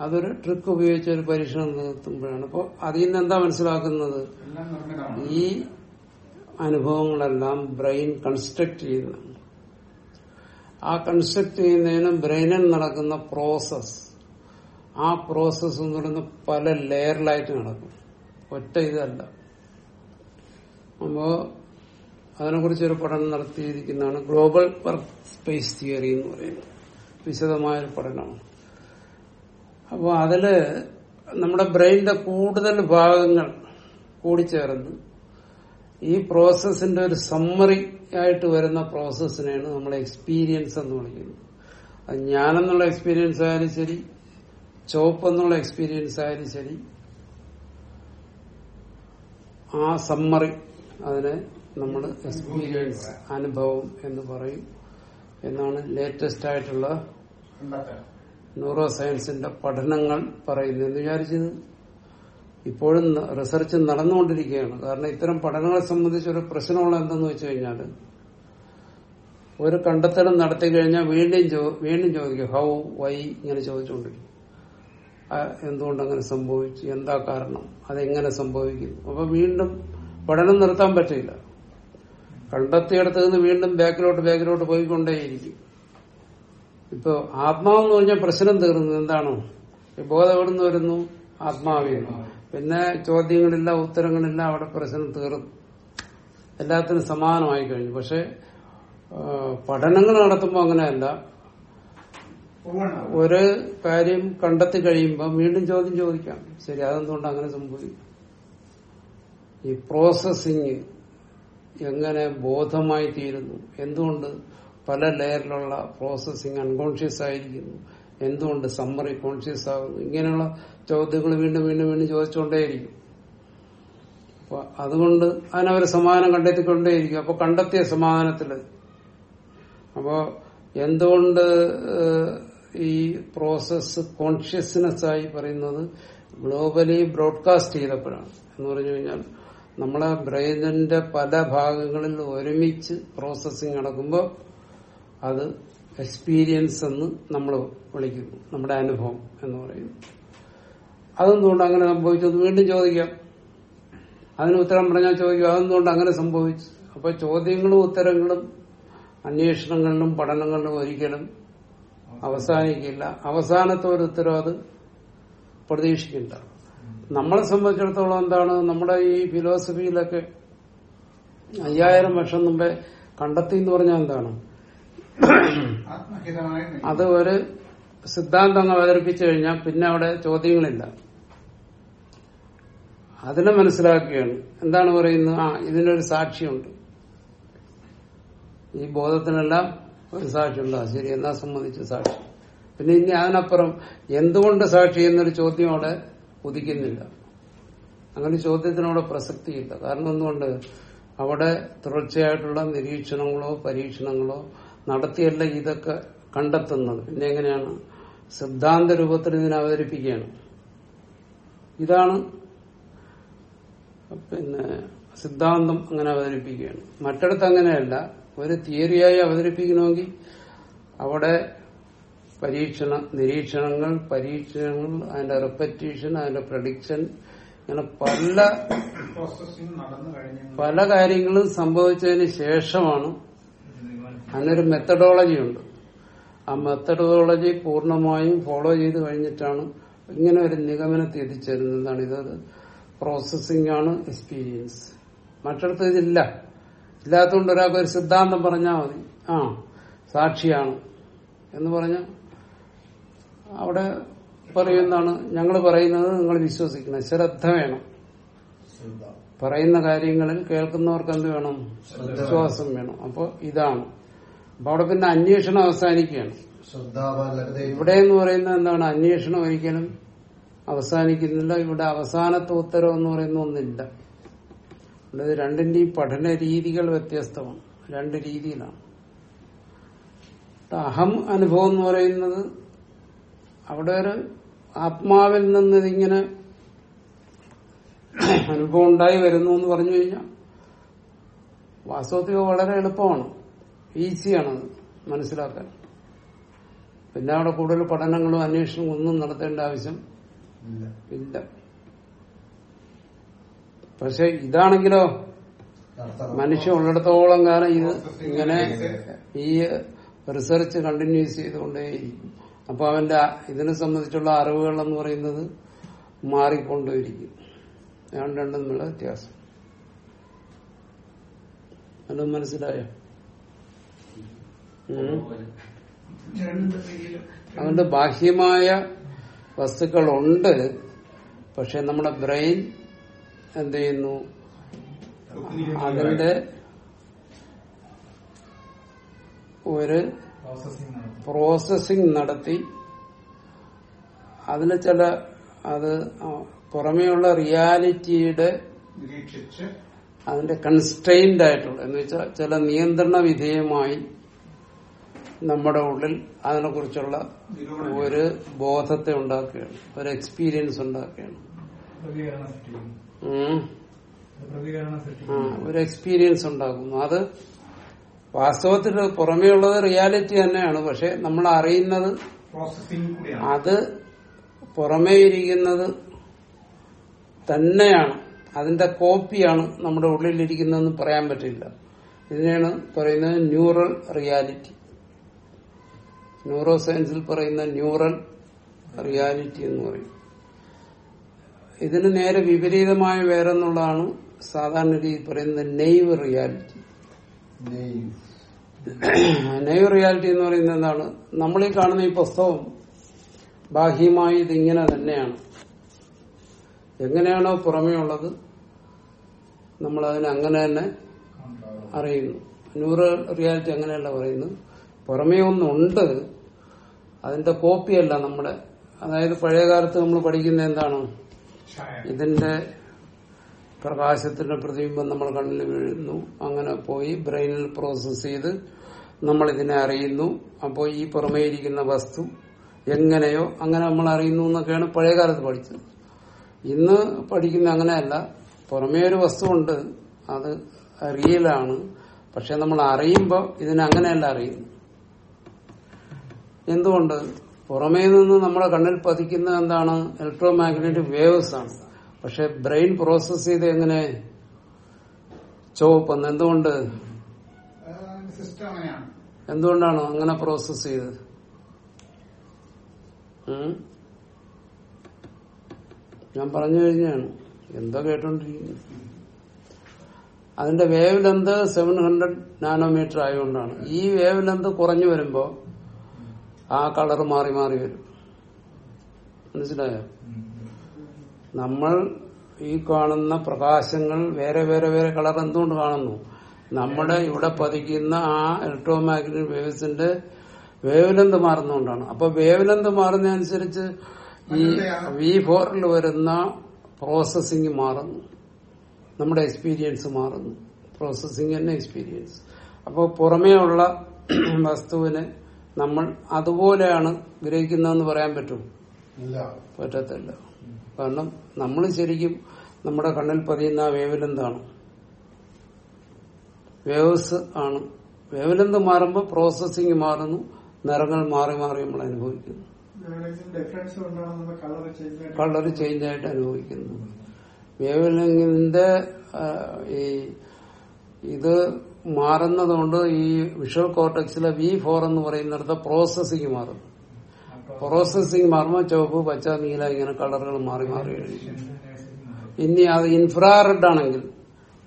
അതൊരു ട്രിക്ക് ഉപയോഗിച്ച് ഒരു പരീക്ഷണം നടത്തുമ്പോഴാണ്. അപ്പോൾ അതിൽ നിന്ന് എന്താ മനസ്സിലാക്കുന്നത്? ഈ അനുഭവങ്ങളെല്ലാം ബ്രെയിൻ കൺസ്ട്രക്ട് ചെയ്യുന്നതാണ്. ആ കൺസ്ട്രക്ട് ചെയ്യുന്നതിന് ബ്രെയിനിൽ നടക്കുന്ന പ്രോസസ് ആ പ്രോസസ് എന്ന് പറയുന്നത് പല ലെയറിലായിട്ട് നടക്കും. ഒറ്റ ഇതല്ല. അപ്പോ അതിനെക്കുറിച്ച് ഒരു പഠനം നടത്തിയിരിക്കുന്നതാണ് ഗ്ലോബൽ വർക്ക് സ്പേസ് തിയറി എന്ന് പറയുന്നത്. വിശദമായൊരു പഠനമാണ്. അപ്പോൾ അതിൽ നമ്മുടെ ബ്രെയിനിന്റെ കൂടുതൽ ഭാഗങ്ങൾ കൂടിച്ചേർന്ന് ഈ പ്രോസസ്സിന്റെ ഒരു സമ്മറി ആയിട്ട് വരുന്ന പ്രോസസ്സിനെയാണ് നമ്മൾ എക്സ്പീരിയൻസ് എന്ന് വിളിക്കുന്നത്. അത് ഞാനെന്നുള്ള എക്സ്പീരിയൻസ് ആയാലും ശരി എന്നുള്ള എക്സ്പീരിയൻസ് ആയാലും ശരി. ആ സമ്മറി അതിനെ നമ്മൾ എക്സ്പീരിയൻസ് അനുഭവം എന്ന് പറയും. എന്നാണ് ലേറ്റസ്റ്റ് ആയിട്ടുള്ള ന്യൂറോ സയൻസിന്റെ പഠനങ്ങൾ പറയുന്നത്. എന്ന് വിചാരിച്ചത്? ഇപ്പോഴും റിസർച്ച് നടന്നുകൊണ്ടിരിക്കുകയാണ്. കാരണം ഇത്തരം പഠനങ്ങളെ സംബന്ധിച്ച് ഒരു പ്രശ്നമുള്ള എന്തെന്ന് വെച്ച് കഴിഞ്ഞാൽ ഒരു കണ്ടെത്തലും നടത്തി കഴിഞ്ഞാൽ വീണ്ടും വീണ്ടും ചോദിക്കും ഹൗ വൈ ഇങ്ങനെ ചോദിച്ചുകൊണ്ടിരിക്കും. എന്തുകൊണ്ട് അങ്ങനെ സംഭവിച്ചു? എന്താ കാരണം? അതെങ്ങനെ സംഭവിക്കുന്നു അപ്പൊ വീണ്ടും പഠനം നിർത്താൻ പറ്റില്ല. കണ്ടെത്തിയെടുത്ത് നിന്ന് വീണ്ടും ബാക്കിലോട്ട് ബാക്കിലോട്ട് പോയിക്കൊണ്ടേയിരിക്കും. ഇപ്പൊ ആത്മാവെന്ന് പറഞ്ഞാൽ പ്രശ്നം തീർന്നു. എന്താണോ? ബോധം നിന്ന് വരുന്നു? ആത്മാവിൽ പിന്നെ ചോദ്യങ്ങളില്ല ഉത്തരങ്ങളില്ല അവിടെ പ്രശ്നം തീർന്നു. എല്ലാത്തിനും സമാനമായി കഴിഞ്ഞു. പക്ഷെ പഠനങ്ങൾ നടത്തുമ്പോൾ അങ്ങനെയല്ല. ഒരു കാര്യം കണ്ടെത്തി കഴിയുമ്പോൾ വീണ്ടും ചോദ്യം ചോദിക്കാം. ശരി അതെന്തുകൊണ്ട് അങ്ങനെ സംഭവിക്കും? ഈ പ്രോസസ്സിങ് എങ്ങനെ ബോധമായി തീരുന്നു? എന്തുകൊണ്ട് പല ലെയറിലുള്ള പ്രോസസ്സിങ് അൺകോൺഷ്യസ് ആയിരിക്കുന്നു? എന്തുകൊണ്ട് സമ്മറി കോൺഷ്യസ് ആകുന്നു ഇങ്ങനെയുള്ള ചോദ്യങ്ങൾ വീണ്ടും വീണ്ടും വീണ്ടും ചോദിച്ചുകൊണ്ടേയിരിക്കും. അപ്പൊ അതുകൊണ്ട് അതിനവർ സമാധാനം കണ്ടെത്തിക്കൊണ്ടേയിരിക്കും. അപ്പൊ കണ്ടെത്തിയ സമാധാനത്തിൽ. അപ്പോ എന്തുകൊണ്ട് ഈ പ്രോസസ് കോൺഷ്യസ്നെസ് ആയി പറയുന്നത് ഗ്ലോബലി ബ്രോഡ്കാസ്റ്റ് ചെയ്തപ്പോഴാണ്. എന്ന് പറഞ്ഞു കഴിഞ്ഞാൽ നമ്മളെ ബ്രെയിനിന്റെ പല ഭാഗങ്ങളിൽ ഒരുമിച്ച് പ്രോസസ്സിങ് നടക്കുമ്പോൾ അത് എക്സ്പീരിയൻസ് എന്ന് നമ്മൾ വിളിക്കുന്നു. നമ്മുടെ അനുഭവം എന്ന് പറയുന്നു അതെന്തുകൊണ്ട് അങ്ങനെ സംഭവിച്ചത് വീണ്ടും ചോദിക്കാം. അതിന് ഉത്തരം പറഞ്ഞാൽ ചോദിക്കും അതെന്തുകൊണ്ട് അങ്ങനെ സംഭവിച്ചു? അപ്പൊ ചോദ്യങ്ങളും ഉത്തരങ്ങളും അന്വേഷണങ്ങളിലും പഠനങ്ങളിലും ഒരിക്കലും അവസാനിക്കില്ല. അവസാനത്തെ ഒരു ഉത്തരവ് അത് പ്രതീക്ഷിക്കണ്ട. നമ്മളെ സംബന്ധിച്ചിടത്തോളം എന്താണ്? നമ്മുടെ ഈ ഫിലോസഫിയിലൊക്കെ അയ്യായിരം വർഷം മുമ്പേ കണ്ടെത്തി എന്ന് പറഞ്ഞാൽ എന്താണ്? അത് ഒരു സിദ്ധാന്തം അവതരിപ്പിച്ചു കഴിഞ്ഞാൽ പിന്നെ അവിടെ ചോദ്യങ്ങളില്ല. അതിനെ മനസ്സിലാക്കുകയാണ്. എന്താണ് പറയുന്നത്? ആ ഇതിനൊരു സാക്ഷിയുണ്ട്. ഈ ബോധത്തിനെല്ലാം ഒരു സാക്ഷിയുണ്ട്? ആ ശരി എന്നാ സംബന്ധിച്ച് സാക്ഷി? പിന്നെ ഇനി അതിനപ്പുറം എന്തുകൊണ്ട് സാക്ഷി എന്നൊരു ചോദ്യം അവിടെ ഉദിക്കുന്നില്ല. അങ്ങനെ ചോദ്യത്തിനവിടെ പ്രസക്തിയില്ല. കാരണം എന്തുകൊണ്ട്? അവിടെ തുടർച്ചയായിട്ടുള്ള നിരീക്ഷണങ്ങളോ പരീക്ഷണങ്ങളോ നടത്തിയല്ല ഇതൊക്കെ കണ്ടെത്തുന്നത്. പിന്നെ എങ്ങനെയാണ്? സിദ്ധാന്ത രൂപത്തിൽ ഇതിനെ അവതരിപ്പിക്കുകയാണ്. ഇതാണ് പിന്നെ സിദ്ധാന്തം അങ്ങനെ അവതരിപ്പിക്കുകയാണ്. മറ്റിടത്ത് അങ്ങനെയല്ല. ഒരു തിയറിയായി അവതരിപ്പിക്കണമെങ്കിൽ അവിടെ പരീക്ഷണ നിരീക്ഷണങ്ങൾ പരീക്ഷണങ്ങൾ അതിന്റെ റെപ്പറ്റീഷൻ അതിന്റെ പ്രഡിക്ഷൻ ഇങ്ങനെ പല പല കാര്യങ്ങളും സംഭവിച്ചതിന് ശേഷമാണ് അതിനൊരു മെത്തഡോളജി ഉണ്ട്. ആ മെത്തഡോളജി പൂർണമായും ഫോളോ ചെയ്ത് കഴിഞ്ഞിട്ടാണ് ഇങ്ങനെ ഒരു നിഗമനത്തിൽ എത്തിച്ചേരുന്നതാണ് ഇത്? ഇതത് പ്രോസസ്സിംഗ് ആണ് എക്സ്പീരിയൻസ് മറ്റിടത്ത് ഇതില്ല. ഇല്ലാത്തതുകൊണ്ട് ഒരാൾക്ക് ഒരു സിദ്ധാന്തം പറഞ്ഞാൽ മതി. ആ സാക്ഷിയാണ്. എന്ന് പറഞ്ഞ അവിടെ പറയുന്നതാണ് ഞങ്ങൾ പറയുന്നത് നിങ്ങൾ വിശ്വസിക്കണം. ശ്രദ്ധ വേണം. പറയുന്ന കാര്യങ്ങളിൽ കേൾക്കുന്നവർക്ക് എന്ത് വേണം? വിശ്വാസം വേണം. അപ്പൊ ഇതാണ്. അപ്പൊ അവിടെ പിന്നെ അന്വേഷണം അവസാനിക്കുകയാണ്. ഇവിടെ എന്ന് പറയുന്നത് എന്താണ്? അന്വേഷണം ഒരിക്കലും അവസാനിക്കുന്നില്ല. ഇവിടെ അവസാനത്തെ ഉത്തരവ് എന്ന് പറയുന്ന ഒന്നില്ല. ഇത് രണ്ടിന്റെയും പഠന രീതികൾ വ്യത്യസ്തമാണ്. രണ്ട് രീതിയിലാണ്. അഹം അനുഭവം എന്ന് പറയുന്നത് അവിടെ ഒരു ആത്മാവിൽ നിന്ന് ഇതിങ്ങനെ അനുഭവം ഉണ്ടായി വരുന്നു എന്ന് പറഞ്ഞു കഴിഞ്ഞാൽ വാസ്തവത്തിൽ വളരെ എളുപ്പമാണ്. ഈസിയാണ് മനസ്സിലാക്കാൻ. പിന്നെ അവിടെ കൂടുതൽ പഠനങ്ങളും അന്വേഷണവും ഒന്നും നടത്തേണ്ട ആവശ്യം ഇല്ല. പക്ഷെ ഇതാണെങ്കിലോ മനുഷ്യ ഉള്ളിടത്തോളം കാലം ഇത് ഇങ്ങനെ ഈ റിസർച്ച് കണ്ടിന്യൂസ് ചെയ്തുകൊണ്ടേയിരിക്കും അപ്പൊ അവന്റെ ഇതിനെ സംബന്ധിച്ചുള്ള അറിവുകൾ എന്ന് പറയുന്നത് മാറിക്കൊണ്ടിരിക്കും ഞാൻ രണ്ടും തമ്മിലുള്ള വ്യത്യാസം. അത് മനസ്സിലായോ. അതുകൊണ്ട് ബാഹ്യമായ വസ്തുക്കളുണ്ട്. പക്ഷെ നമ്മുടെ ബ്രെയിൻ എന്ത് ചെയ്യുന്നു അതിന്റെ ഒരു പ്രോസസ്സിംഗ് നടത്തും. അതിന് ചില അത് പുറമെയുള്ള റിയാലിറ്റിയുടെ അതിന്റെ കൺസ്ട്രെയിൻഡ് ആയിട്ടുള്ള എന്ന് വെച്ചാൽ ചില നിയന്ത്രണ വിധേയമായി നമ്മുടെ ഉള്ളിൽ അതിനെക്കുറിച്ചുള്ള ഒരു ബോധത്തെ ഉണ്ടാക്കുകയാണ് ഒരു എക്സ്പീരിയൻസ് ഉണ്ടാക്കുകയാണ്. ഒരു എക്സ്പീരിയൻസ് ഉണ്ടാകുന്നു അത് വാസ്തവത്തിൽ പുറമേ ഉള്ളത് റിയാലിറ്റി തന്നെയാണ്. പക്ഷെ നമ്മൾ അറിയുന്നത് അത് പുറമേ ഇരിക്കുന്നത് തന്നെയാണ്. അതിന്റെ കോപ്പിയാണ് നമ്മുടെ ഉള്ളിലിരിക്കുന്നതെന്ന് പറയാൻ പറ്റില്ല. ഇതിനെയാണ് പറയുന്നത് ന്യൂറൽ റിയാലിറ്റി ന്യൂറോ സയൻസിൽ പറയുന്ന ന്യൂറൽ റിയാലിറ്റി എന്ന് പറയും. ഇതിന് നേരെ വിപരീതമായ വേറെന്നുള്ളതാണ് സാധാരണ രീതി പറയുന്നത് നെയ്വ് റിയാലിറ്റി. നെയ്വ്. റിയാലിറ്റി എന്ന് പറയുന്നത് എന്താണ്? നമ്മൾ ഈ കാണുന്ന ഈ പുസ്തകം ബാഹ്യമായി ഇതിങ്ങനെ തന്നെയാണ്. എങ്ങനെയാണോ പുറമേ ഉള്ളത് നമ്മൾ അതിനെ അങ്ങനെ തന്നെ അറിയുന്നു. ന്യൂറൽ റിയാലിറ്റി അങ്ങനെയല്ല പറയുന്നു പുറമേ ഒന്നുണ്ട് അതിന്റെ കോപ്പിയല്ല നമ്മുടെ. അതായത് പഴയ കാലത്ത് നമ്മൾ പഠിക്കുന്ന എന്താണ്? ഇതിന്റെ പ്രകാശത്തിന്റെ പ്രതിബിംബം നമ്മൾ കണ്ണിൽ വീഴുന്നു. അങ്ങനെ പോയി ബ്രെയിനിൽ പ്രോസസ് ചെയ്ത് നമ്മൾ ഇതിനെ അറിയുന്നു. അപ്പോൾ ഈ പുറമേ ഇരിക്കുന്ന വസ്തു എങ്ങനെയോ അങ്ങനെ നമ്മൾ അറിയുന്നു എന്നൊക്കെയാണ് പഴയകാലത്ത് പഠിച്ചത്. ഇന്ന് പഠിക്കുന്ന അങ്ങനെയല്ല. പുറമേ ഒരു വസ്തുവുണ്ട്. അത് റിയലാണ്. പക്ഷെ നമ്മൾ അറിയുമ്പോൾ ഇതിനെ അങ്ങനെയല്ല അറിയുന്നു എന്തുകൊണ്ട്? പുറമേ നിന്ന് നമ്മുടെ കണ്ണിൽ പതിക്കുന്ന എന്താണ്? ഇലക്ട്രോ മാഗ്നറ്റിക് വേവ്സ് ആണ്. പക്ഷെ ബ്രെയിൻ പ്രോസസ് ചെയ്ത് എങ്ങനെ ചുവപ്പെന്ന് എന്തുകൊണ്ട്? എന്തുകൊണ്ടാണ് അങ്ങനെ പ്രോസസ് ചെയ്ത്? ഞാൻ പറഞ്ഞു കഴിഞ്ഞാണ്. എന്തോ കേട്ടോണ്ടിരിക്കുന്നു. അതിന്റെ wavelength seven hundred nanometre ആയതുകൊണ്ടാണ് ഈ വേവ് ലെന്ത് കുറഞ്ഞു വരുമ്പോ ആ കളർ മാറി മാറി വരും. മനസ്സിലായോ? നമ്മൾ ഈ കാണുന്ന പ്രകാശങ്ങൾ വേറെ വേറെ വേറെ കളർ എന്തുകൊണ്ട് കാണുന്നു? നമ്മുടെ ഇവിടെ പതിക്കുന്ന ആ ഇലക്ട്രോ മാഗ്നറ്റിക് വേവ്സിന്റെ വേവലന്ത് മാറുന്നതുകൊണ്ടാണ്. അപ്പൊ വേവലന്ത് മാറുന്നതനുസരിച്ച് ഈ വി ഫോറിൽ വരുന്ന പ്രോസസ്സിംഗ് മാറുന്നു. നമ്മുടെ എക്സ്പീരിയൻസ് മാറുന്നു. പ്രോസസ്സിംഗ് തന്നെ എക്സ്പീരിയൻസ് അപ്പോൾ പുറമേ ഉള്ള വസ്തുവിനെ നമ്മൾ അതുപോലെയാണ് ഗ്രഹിക്കുന്നതെന്ന് പറയാൻ പറ്റും. പറ്റത്തില്ല. കാരണം നമ്മൾ ശരിക്കും നമ്മുടെ കണ്ണിൽ പതിയുന്ന ആ വേവലെന്താണ്. വേവ്സ് ആണ്. വേവലെന്ത് മാറുമ്പോൾ പ്രോസസ്സിംഗ് മാറുന്നു. നിറങ്ങൾ മാറി മാറി നമ്മൾ അനുഭവിക്കുന്നു. കളർ ചേഞ്ച് ആയിട്ട് അനുഭവിക്കുന്നു. വേവലിംഗിന്റെ ഈ ഇത് മാറുന്നതുകൊണ്ട് ഈ വിഷ്വൽ കോർട്ടക്സിലെ വി ഫോർ എന്ന് പറയുന്നിടത്ത് പ്രോസസ്സിംഗ് മാറും. പ്രോസസ്സിംഗ് മാറുമ്പോൾ ചുവപ്പ് പച്ച നീല ഇങ്ങനെ കളറുകൾ മാറി മാറി ഇനി അത് ഇൻഫ്രാറെഡ് ആണെങ്കിൽ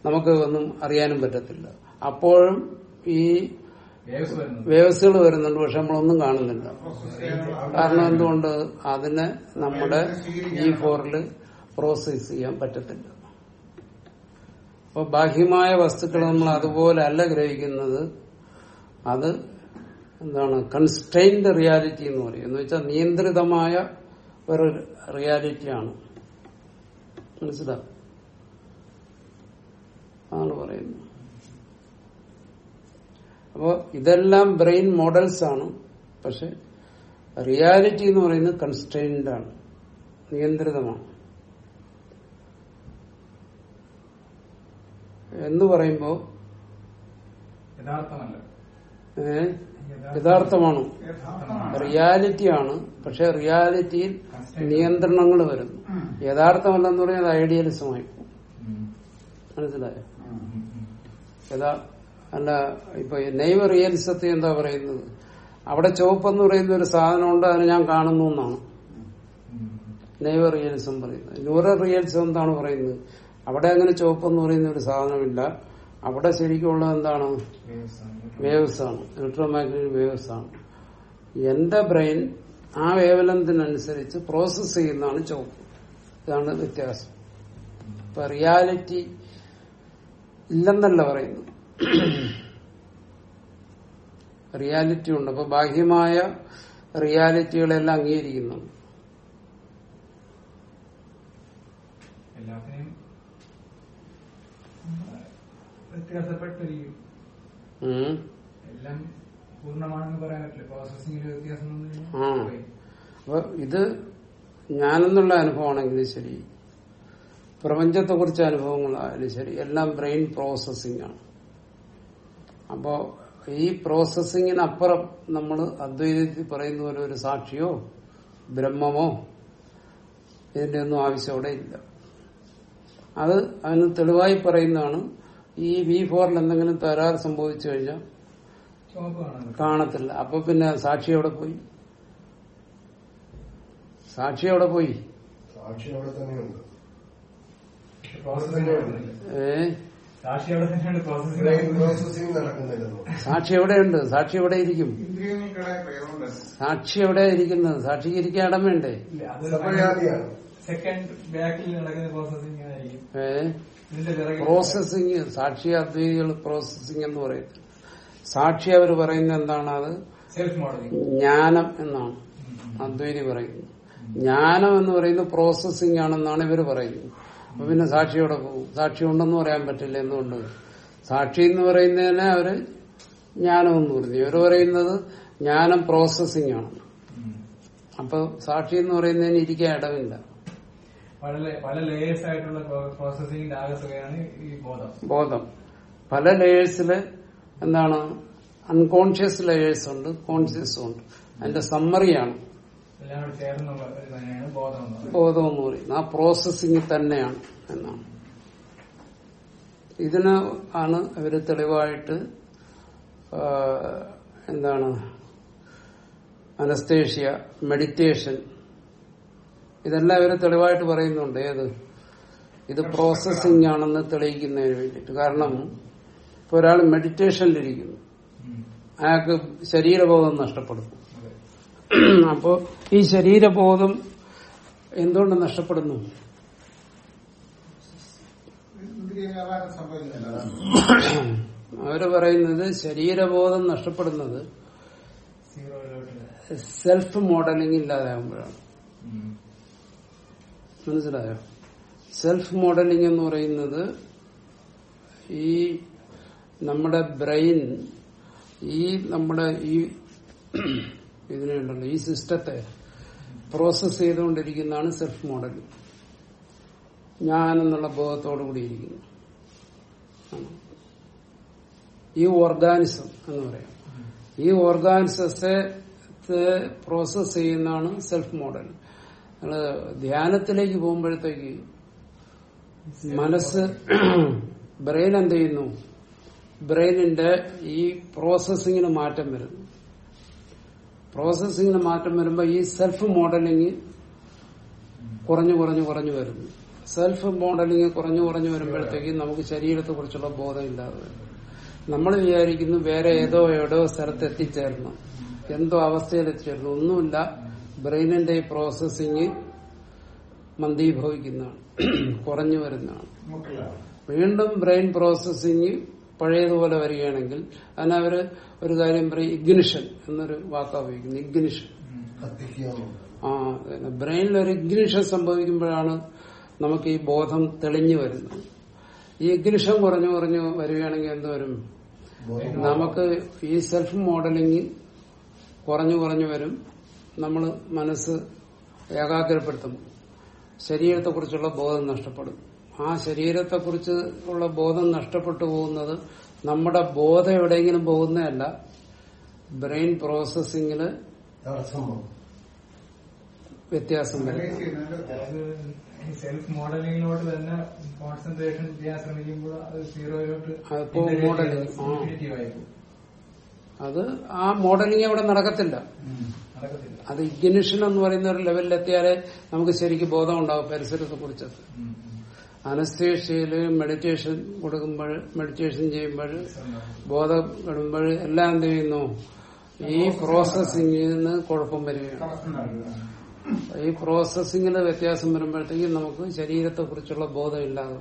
നമുക്ക് ഒന്നും അറിയാനും പറ്റത്തില്ല. അപ്പോഴും ഈ വേവ്സുകൾ വരുന്നുണ്ട് പക്ഷെ നമ്മളൊന്നും കാണുന്നില്ല. കാരണം എന്തുകൊണ്ട് അതിനെ നമ്മുടെ ഈ ഫോറിൽ പ്രോസസ് ചെയ്യാൻ പറ്റത്തില്ല. അപ്പൊ ബാഹ്യമായ വസ്തുക്കൾ നമ്മൾ അതുപോലെ അല്ല ഗ്രഹിക്കുന്നത്. അത് എന്താണ്? കൺസ്ട്രെയിൻഡ് റിയാലിറ്റി എന്ന് പറയും. എന്ന് വെച്ചാൽ നിയന്ത്രിതമായ ഒരു റിയാലിറ്റിയാണ് മനസ്സിലാ അതാണ് പറയുന്നത്. അപ്പോ ഇതെല്ലാം ബ്രെയിൻ മോഡൽസ് ആണ്. പക്ഷെ റിയാലിറ്റി എന്ന് പറയുന്നത് കൺസ്ട്രെയിൻഡ് ആണ്. നിയന്ത്രിതമാണ്. എന്ന് പറയുമ്പോ യഥാർത്ഥമാണ്. റിയാലിറ്റി ആണ് പക്ഷെ റിയാലിറ്റിയിൽ നിയന്ത്രണങ്ങൾ വരുന്നു. യഥാർത്ഥമല്ലെന്ന് പറഞ്ഞാൽ അത് ഐഡിയലിസമായി. മനസ്സിലായോ. യഥാ അല്ല ഇപ്പൊ നൈവ റിയലിസത്തെ എന്താ പറയുന്നത്? അവിടെ ചുവപ്പെന്ന് പറയുന്ന ഒരു സാധനമുണ്ട് അതിന് ഞാൻ കാണുന്നു എന്നാണ്. നൈവ റിയലിസം പറയുന്നത്. ന്യൂറൽ റിയലിസം എന്താണ് പറയുന്നത്? അവിടെ അങ്ങനെ ചുവപ്പെന്ന് പറയുന്ന ഒരു സാധനമില്ല. അവിടെ ശരിക്കുള്ളത് എന്താണ്? വേവ്സ് ആണ് ഇലക്ട്രോമാഗ്നറ്റിക് വേവ്സ് ആണ് എന്റെ ബ്രെയിൻ ആ വേവലത്തിനനുസരിച്ച് പ്രോസസ് ചെയ്യുന്നതാണ് ചുവപ്പ്. ഇതാണ് വ്യത്യാസം. ഇപ്പൊ റിയാലിറ്റി ഇല്ലെന്നല്ല പറയുന്നു റിയാലിറ്റി ഉണ്ട്. അപ്പൊ ബാഹ്യമായ റിയാലിറ്റികളെല്ലാം അംഗീകരിക്കുന്നുണ്ട്. വ്യത്യാസപ്പെട്ടിരിക്കും. എല്ലാം പൂർണമാണെന്ന് പറയാൻ പറ്റില്ല. പ്രോസസ്സിംഗിൽ വ്യത്യാസം അപ്പൊ ഇത് ഞാനെന്നുള്ള അനുഭവമാണെങ്കിലും ശരി. പ്രപഞ്ചത്തെ കുറിച്ച് അനുഭവങ്ങളായാലും ശരി. എല്ലാം ബ്രെയിൻ പ്രോസസ്സിംഗ് ആണ്. അപ്പോ ഈ പ്രോസസ്സിങ്ങിനപ്പുറം നമ്മൾ അദ്വൈതത്തിൽ പറയുന്ന പോലെ ഒരു സാക്ഷിയോ ബ്രഹ്മമോ ഇതിന്റെ ഒന്നും ആവശ്യം അവിടെ ഇല്ല. അത് അതിന് തെളിവായി പറയുന്നതാണ് ഈ വി ഫോറിൽ എന്തെങ്കിലും തകരാറ് സംഭവിച്ചു കഴിഞ്ഞാൽ കാണത്തില്ല. അപ്പൊ പിന്നെ സാക്ഷി എവിടെ പോയി? സാക്ഷി എവിടെ പോയി? സാക്ഷി അവിടെ തന്നെയുണ്ട് സാക്ഷി പ്രോസസിംഗ് എവിടെയുണ്ട്? സാക്ഷി എവിടെ ഇരിക്കും? സാക്ഷി എവിടെ ഇരിക്കുന്നത് സാക്ഷിക്ക് ഇരിക്കാൻ ഇടം വേണ്ടേ? സെക്കൻഡ് ബാക്കിൽ നടക്കുന്ന പ്രോസസ്സിംഗ് പ്രോസസ്സിങ് സാക്ഷി അദ്വൈതികൾ പ്രോസസ്സിങ് എന്ന് പറയുന്നത് സാക്ഷി അവർ പറയുന്നത് എന്താണ് അത്? ജ്ഞാനം എന്നാണ്. അദ്വൈതി പറയുന്നത് ജ്ഞാനം എന്ന് പറയുന്നത് പ്രോസസ്സിംഗ് ആണെന്നാണ് ഇവർ പറയുന്നത്. അപ്പൊ പിന്നെ സാക്ഷിയോടെ പോകും? സാക്ഷി ഉണ്ടെന്ന് പറയാൻ പറ്റില്ല എന്തുകൊണ്ട്? സാക്ഷി എന്ന് പറയുന്നതിനെ അവർ ജ്ഞാനം എന്ന് പറഞ്ഞു. ഇവർ പറയുന്നത് ജ്ഞാനം പ്രോസസ്സിംഗ് ആണ്. അപ്പൊ സാക്ഷി എന്ന് പറയുന്നതിന് ഇരിക്കാൻ ഇടമില്ല പല പല ലേയേഴ്സ് ആയിട്ടുള്ള പ്രോസസ്സിംഗിന്റെ ആകത്തുകയാണ് ഈ ബോധം. ബോധം. പല ലേയേഴ്സിൽ എന്താണ്? അൺകോൺഷ്യസ് ലേയേഴ്സ് ഉണ്ട് കോൺഷ്യസും ഉണ്ട്. അതിന്റെ സമ്മറിയാണ് ബോധം എന്ന് പറയുന്നത്. ആ പ്രോസസ്സിംഗ് തന്നെയാണ് എന്നാണ്. ഇതിന് ആണ് അവർ തെളിവായിട്ട് എന്താണ്? അനസ്തേഷ്യ മെഡിറ്റേഷൻ ഇതെല്ലാം ഇവർ തെളിവായിട്ട് പറയുന്നുണ്ട് ഏത് ഇത് പ്രോസസ്സിംഗ് ആണെന്ന് തെളിയിക്കുന്നതിന് വേണ്ടിയിട്ട് കാരണം ഇപ്പൊ ഒരാൾ മെഡിറ്റേഷനിലിരിക്കുന്നു. അയാൾക്ക് ശരീരബോധം നഷ്ടപ്പെടുന്നു. അപ്പോ ഈ ശരീരബോധം എന്തുകൊണ്ട് നഷ്ടപ്പെടുന്നു അവർ പറയുന്നത് ശരീരബോധം നഷ്ടപ്പെടുന്നത് സെൽഫ് മോഡലിംഗ് ഇല്ലാതാകുമ്പോഴാണ്. മനസ്സിലായോ? സെൽഫ് മോഡലിംഗ് എന്ന് പറയുന്നത് ഈ നമ്മുടെ ബ്രെയിൻ ഈ നമ്മുടെ ഈ ഇതിനുണ്ടല്ലോ ഈ സിസ്റ്റത്തെ പ്രോസസ് ചെയ്തുകൊണ്ടിരിക്കുന്നതാണ് സെൽഫ് മോഡലിംഗ് ഞാൻ എന്നുള്ള ബോധത്തോടു കൂടിയിരിക്കുന്നു ഈ ഓർഗാനിസം എന്ന് പറയാം. ഈ ഓർഗാനിസത്തെ പ്രോസസ് ചെയ്യുന്നതാണ് സെൽഫ് മോഡൽ നമ്മൾ ധ്യാനത്തിലേക്ക് പോകുമ്പോഴത്തേക്ക് മനസ്സ് ബ്രെയിൻ എന്ത് ചെയ്യുന്നു? ബ്രെയിനിന്റെ ഈ പ്രോസസ്സിങ്ങിന് മാറ്റം വരുന്നു. പ്രോസസ്സിങ്ങിന് മാറ്റം വരുമ്പോൾ ഈ സെൽഫ് മോഡലിംഗ് കുറഞ്ഞു കുറഞ്ഞു കുറഞ്ഞു വരുന്നു. സെൽഫ് മോഡലിംഗ് കുറഞ്ഞു കുറഞ്ഞു വരുമ്പോഴത്തേക്ക് നമുക്ക് ശരീരത്തെ കുറിച്ചുള്ള ബോധം ഇല്ലാതെ നമ്മൾ വിചാരിക്കുന്നു വേറെ ഏതോ എവിടെയോ സ്ഥലത്ത് എത്തിച്ചേരണം എന്തോ അവസ്ഥയിൽ എത്തിച്ചേരണം ഒന്നുമില്ല. ബ്രെയിനിന്റെ ഈ പ്രോസസ്സിങ് മന്ദീഭവിക്കുന്നതാണ് കുറഞ്ഞു വരുന്നതാണ്. വീണ്ടും ബ്രെയിൻ പ്രോസസ്സിങ് പഴയതുപോലെ വരികയാണെങ്കിൽ അതിനവര് ഒരു കാര്യം പറയും ഇഗ്നിഷൻ എന്നൊരു വാക്ക ഉപയോഗിക്കുന്നു ഇഗ്നിഷൻ. ആ ബ്രെയിനിൽ ഒരു ഇഗ്നിഷൻ സംഭവിക്കുമ്പോഴാണ് നമുക്ക് ഈ ബോധം തെളിഞ്ഞു വരുന്നത്. ഈ ഇഗ്നിഷൻ കുറഞ്ഞു കുറഞ്ഞു വരികയാണെങ്കിൽ എന്ത് വരും? നമുക്ക് ഈ സെൽഫ് മോഡലിംഗ് കുറഞ്ഞു കുറഞ്ഞു വരും. നമ്മൾ മനസ്സ് ഏകാഗ്രപ്പെടുത്തും. ശരീരത്തെക്കുറിച്ചുള്ള ബോധം നഷ്ടപ്പെടും. ആ ശരീരത്തെക്കുറിച്ച് ഉള്ള ബോധം നഷ്ടപ്പെട്ടു പോകുന്നത് നമ്മുടെ ബോധം എവിടെയെങ്കിലും പോകുന്നതല്ല ബ്രെയിൻ പ്രോസസ്സിങ്ങിൽ വ്യത്യാസം വരും. സെൽഫ് തന്നെ കോൺസെൻട്രേഷൻ ചെയ്യാൻ ശ്രമിക്കുമ്പോൾ അത് സീറോയിലോട്ട് അതിപ്പോ. ആയിപ്പോ അത് ആ മോഡലിംഗ് അവിടെ നടക്കത്തില്ല. നടക്കത്തില്ല. അത് ഇഗ്നിഷൻ എന്ന് പറയുന്ന ഒരു ലെവലിലെത്തിയാലേ നമുക്ക് ശരിക്കും ബോധം ഉണ്ടാവും പരിസരത്തെ കുറിച്ചത്. അനസ്തേഷ്യയിൽ മെഡിറ്റേഷൻ കൊടുക്കുമ്പോൾ മെഡിറ്റേഷൻ ചെയ്യുമ്പോൾ. ബോധം ഇടുമ്പോൾ എല്ലാം എന്ത് ചെയ്യുന്നു? ഈ പ്രോസസ്സിങ്ങിന് കുഴപ്പം വരികയാണ്. ഈ പ്രോസസ്സിംഗിന് വ്യത്യാസം വരുമ്പോഴത്തേക്കും നമുക്ക് ശരീരത്തെ കുറിച്ചുള്ള ബോധം ഇല്ലാതെ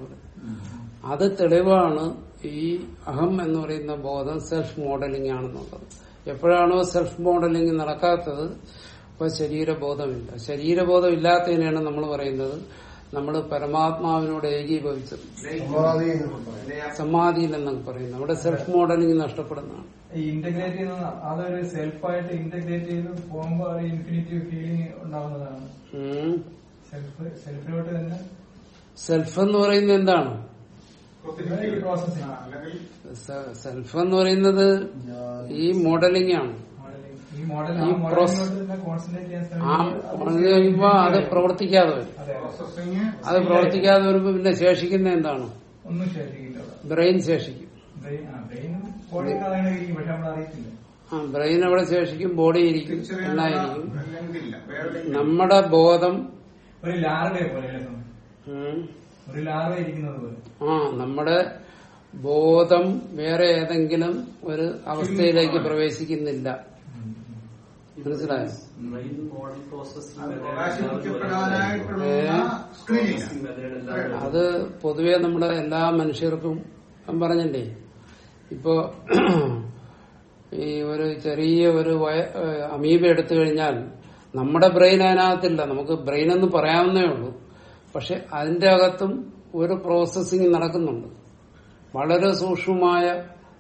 അത് തെളിവാണ് ഈ അഹം എന്ന് പറയുന്ന ബോധം സെൽഫ് മോഡലിംഗ് ആണെന്നുള്ളത്. എപ്പോഴാണോ സെൽഫ് മോഡലിംഗ് നടക്കാത്തത് അപ്പൊ ശരീരബോധമില്ല. ശരീരബോധം ഇല്ലാത്തതിനെയാണ് നമ്മൾ പറയുന്നത്. നമ്മൾ പരമാത്മാവിനോട് ഏകീഭവിച്ചത് സമാധി എന്നൊക്കെ പറയും പറയുന്നത്. അവിടെ സെൽഫ് മോഡലിംഗ് നഷ്ടപ്പെടുന്നതാണ്. ഇന്റഗ്രേറ്റ് ചെയ്യുന്ന അതൊരു സെൽഫായിട്ട് ഇന്റഗ്രേറ്റ് ചെയ്ത് പോകുമ്പോൾ അത് ഇൻഫിനിറ്റി ഫീലിംഗ് ഉണ്ടാവുന്നതാണ്. സെൽഫ് സെൽഫിലോട്ട് തന്നെ സെൽഫ് എന്ന് പറയുന്നത് എന്താണ്? സെൽഫ് എന്ന് പറയുന്നത് ഈ മോഡലിംഗ് ആണ്. ഈ മോഡൽ കഴിയുമ്പോ അത് പ്രവർത്തിക്കാതെ വരും. അതെ പ്രവർത്തിക്കാതെ വരുമ്പോ പിന്നെ ശേഷിക്കുന്ന എന്താണ്? ബ്രെയിൻ ശേഷിക്കും. ബ്രെയിൻ ആ ബ്രെയിൻ അവിടെ ശേഷിക്കും ബോഡി ഇരിക്കും എന്നായിരിക്കും എല്ലായിരിക്കും നമ്മുടെ ബോധം ഒരു ലാർവയെ പോലെ അല്ലേ ഒരു ലാർവ ഇരിക്കുന്നത് പോലെ. ആ നമ്മുടെ ബോധം വേറെ ഏതെങ്കിലും ഒരു അവസ്ഥയിലേക്ക് പ്രവേശിക്കുന്നില്ല. മനസ്സിലായോ? അത് പൊതുവെ നമ്മുടെ എല്ലാ മനുഷ്യർക്കും പറഞ്ഞില്ലേ? ഇപ്പോ ഈ ഒരു ചെറിയ ഒരു അമീബ എടുത്തു കഴിഞ്ഞാൽ നമ്മുടെ ബ്രെയിൻ അതിനകത്തില്ല. നമുക്ക് ബ്രെയിൻ എന്ന് പറയാവുന്നേ ഉള്ളൂ. പക്ഷെ അതിന്റെ അകത്തും ഒരു പ്രോസസ്സിങ് നടക്കുന്നുണ്ട്. വളരെ സൂക്ഷ്മമായ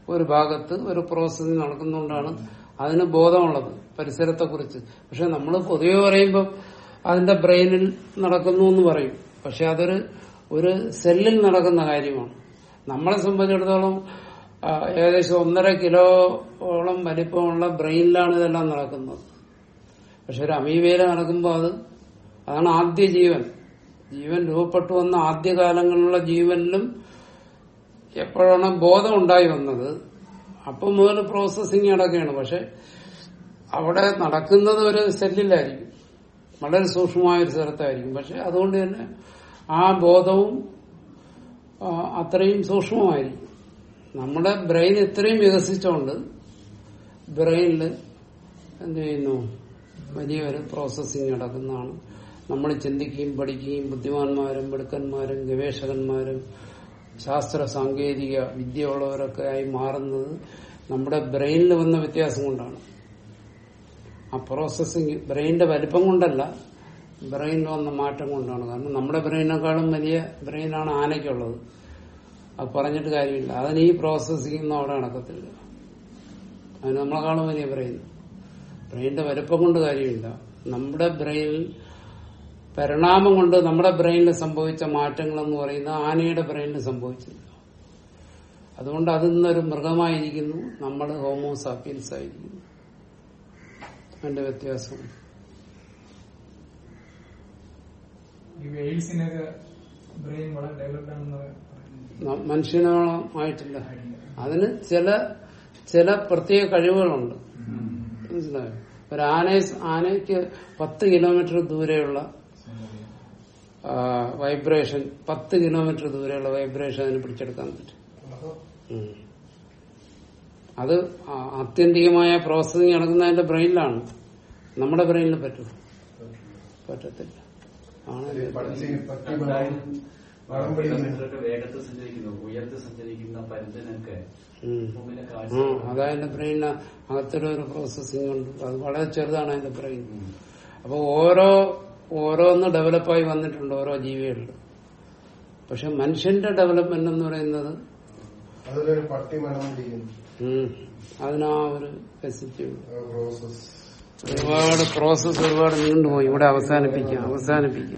ഒരു ഭാഗത്ത് ഒരു പ്രോസസ്സിങ് നടക്കുന്നുകൊണ്ടാണ് അതിന് ബോധമുള്ളത്. പരിസരത്തെ കുറിച്ച് പക്ഷെ നമ്മൾ പൊതുവെ പറയുമ്പോൾ അതിന്റെ ബ്രെയിനിൽ നടക്കുന്നു എന്ന് പറയും. പക്ഷെ അതൊരു ഒരു സെല്ലിൽ നടക്കുന്ന കാര്യമാണ്. നമ്മളെ സംബന്ധിച്ചിടത്തോളം ഏകദേശം ഒന്നര കിലോളം വലിപ്പമുള്ള ബ്രെയിനിലാണ് ഇതെല്ലാം നടക്കുന്നത്. പക്ഷെ ഒരു അമീവേല നടക്കുമ്പോൾ അത് അതാണ് ആദ്യ ജീവൻ. ജീവൻ രൂപപ്പെട്ടു വന്ന ആദ്യകാലങ്ങളിലുള്ള ജീവനിലും എപ്പോഴാണ് ബോധം ഉണ്ടായി വന്നത് അപ്പം മുതൽ പ്രോസസ്സിങ് നടക്കുകയാണ്. പക്ഷെ അവിടെ നടക്കുന്നത് ഒരു സെല്ലിലായിരിക്കും. വളരെ സൂക്ഷ്മമായ ഒരു സ്ഥലത്തായിരിക്കും. പക്ഷെ അതുകൊണ്ട് തന്നെ ആ ബോധവും അത്രയും സൂക്ഷ്മമായിരിക്കും. നമ്മുടെ ബ്രെയിൻ ഇത്രയും വികസിച്ചുകൊണ്ട് ബ്രെയിനിൽ എന്ത് ചെയ്യുന്നു? വലിയൊരു പ്രോസസ്സിങ് നടക്കുന്നതാണ്. നമ്മൾ ചിന്തിക്കുകയും പഠിക്കുകയും ബുദ്ധിമാന്മാരും മിടുക്കന്മാരും ഗവേഷകന്മാരും ശാസ്ത്ര സാങ്കേതിക വിദ്യയുള്ളവരൊക്കെ ആയി മാറുന്നത് നമ്മുടെ ബ്രെയിനിൽ വന്ന വ്യത്യാസം കൊണ്ടാണ്. ആ പ്രോസസ്സിങ് ബ്രെയിനിന്റെ വലിപ്പം കൊണ്ടല്ല ബ്രെയിനിൽ വന്ന മാറ്റം കൊണ്ടാണ്. കാരണം നമ്മുടെ ബ്രെയിനേക്കാളും വലിയ ബ്രെയിനാണ് ആനയ്ക്കുള്ളത്. അത് പറഞ്ഞിട്ട് കാര്യമില്ല. അതിന് ഈ പ്രോസസ്സിംഗ് ഒന്നും അവിടെ നടക്കത്തില്ല. അതിന് നമ്മളെക്കാളും വലിയ ബ്രെയിൻ ബ്രെയിനിന്റെ വലിപ്പം കൊണ്ട് കാര്യമില്ല. നമ്മുടെ ബ്രെയിനിൽ പരിണാമം കൊണ്ട് നമ്മുടെ ബ്രെയിനിൽ സംഭവിച്ച മാറ്റങ്ങൾ എന്ന് പറയുന്ന ആനയുടെ ബ്രെയിനിൽ സംഭവിച്ചില്ല. അതുകൊണ്ട് അതിൽ നിന്നൊരു മൃഗമായിരിക്കുന്നു നമ്മൾ ഹോമോസാപ്പിയൻസ് ആയിരിക്കുന്നു അതിന്റെ വ്യത്യാസം ഈ വെയിൽസിനൊക്കെ ബ്രെയിൻ വളരെ ഡെവലപ്ഡ് ആണെന്ന് പറയുന്നത് വ്യത്യാസം. മനുഷ്യനോളം ആയിട്ടില്ല അതിന് ചില ചില പ്രത്യേക കഴിവുകളുണ്ട്. മനസ്സിലായോ? ഒരു ആനയെ ആനയ്ക്ക് പത്ത് കിലോമീറ്റർ ദൂരെയുള്ള വൈബ്രേഷൻ പത്ത് കിലോമീറ്റർ ദൂരെയുള്ള വൈബ്രേഷൻ അതിന് പിടിച്ചെടുക്കാൻ പറ്റും. അത് ആത്യന്തികമായ പ്രോസസ്സിങ് നടക്കുന്നതിന്റെ ബ്രെയിനിലാണ് നമ്മുടെ ബ്രെയിനിൽ പറ്റും. പറ്റത്തില്ല. അതിന്റെ അതതിന്റെ ബ്രെയിന് അകത്തൊരു ഒരു പ്രോസസ്സിംഗ് ഉണ്ട്. അത് വളരെ ചെറുതാണ് അതിന്റെ ബ്രെയിൻ അപ്പൊ ഓരോ ഓരോന്ന് ഡെവലപ്പായി വന്നിട്ടുണ്ട് ഓരോ ജീവികളിൽ പക്ഷെ മനുഷ്യന്റെ ഡെവലപ്മെന്റ് എന്ന് പറയുന്നത് അതിനാ ഒരു ഒരുപാട് പ്രോസസ് ഒരുപാട് ഒരുപാട് നീണ്ടുപോയി. ഇവിടെ അവസാനിപ്പിക്കാം. അവസാനിപ്പിക്കാം.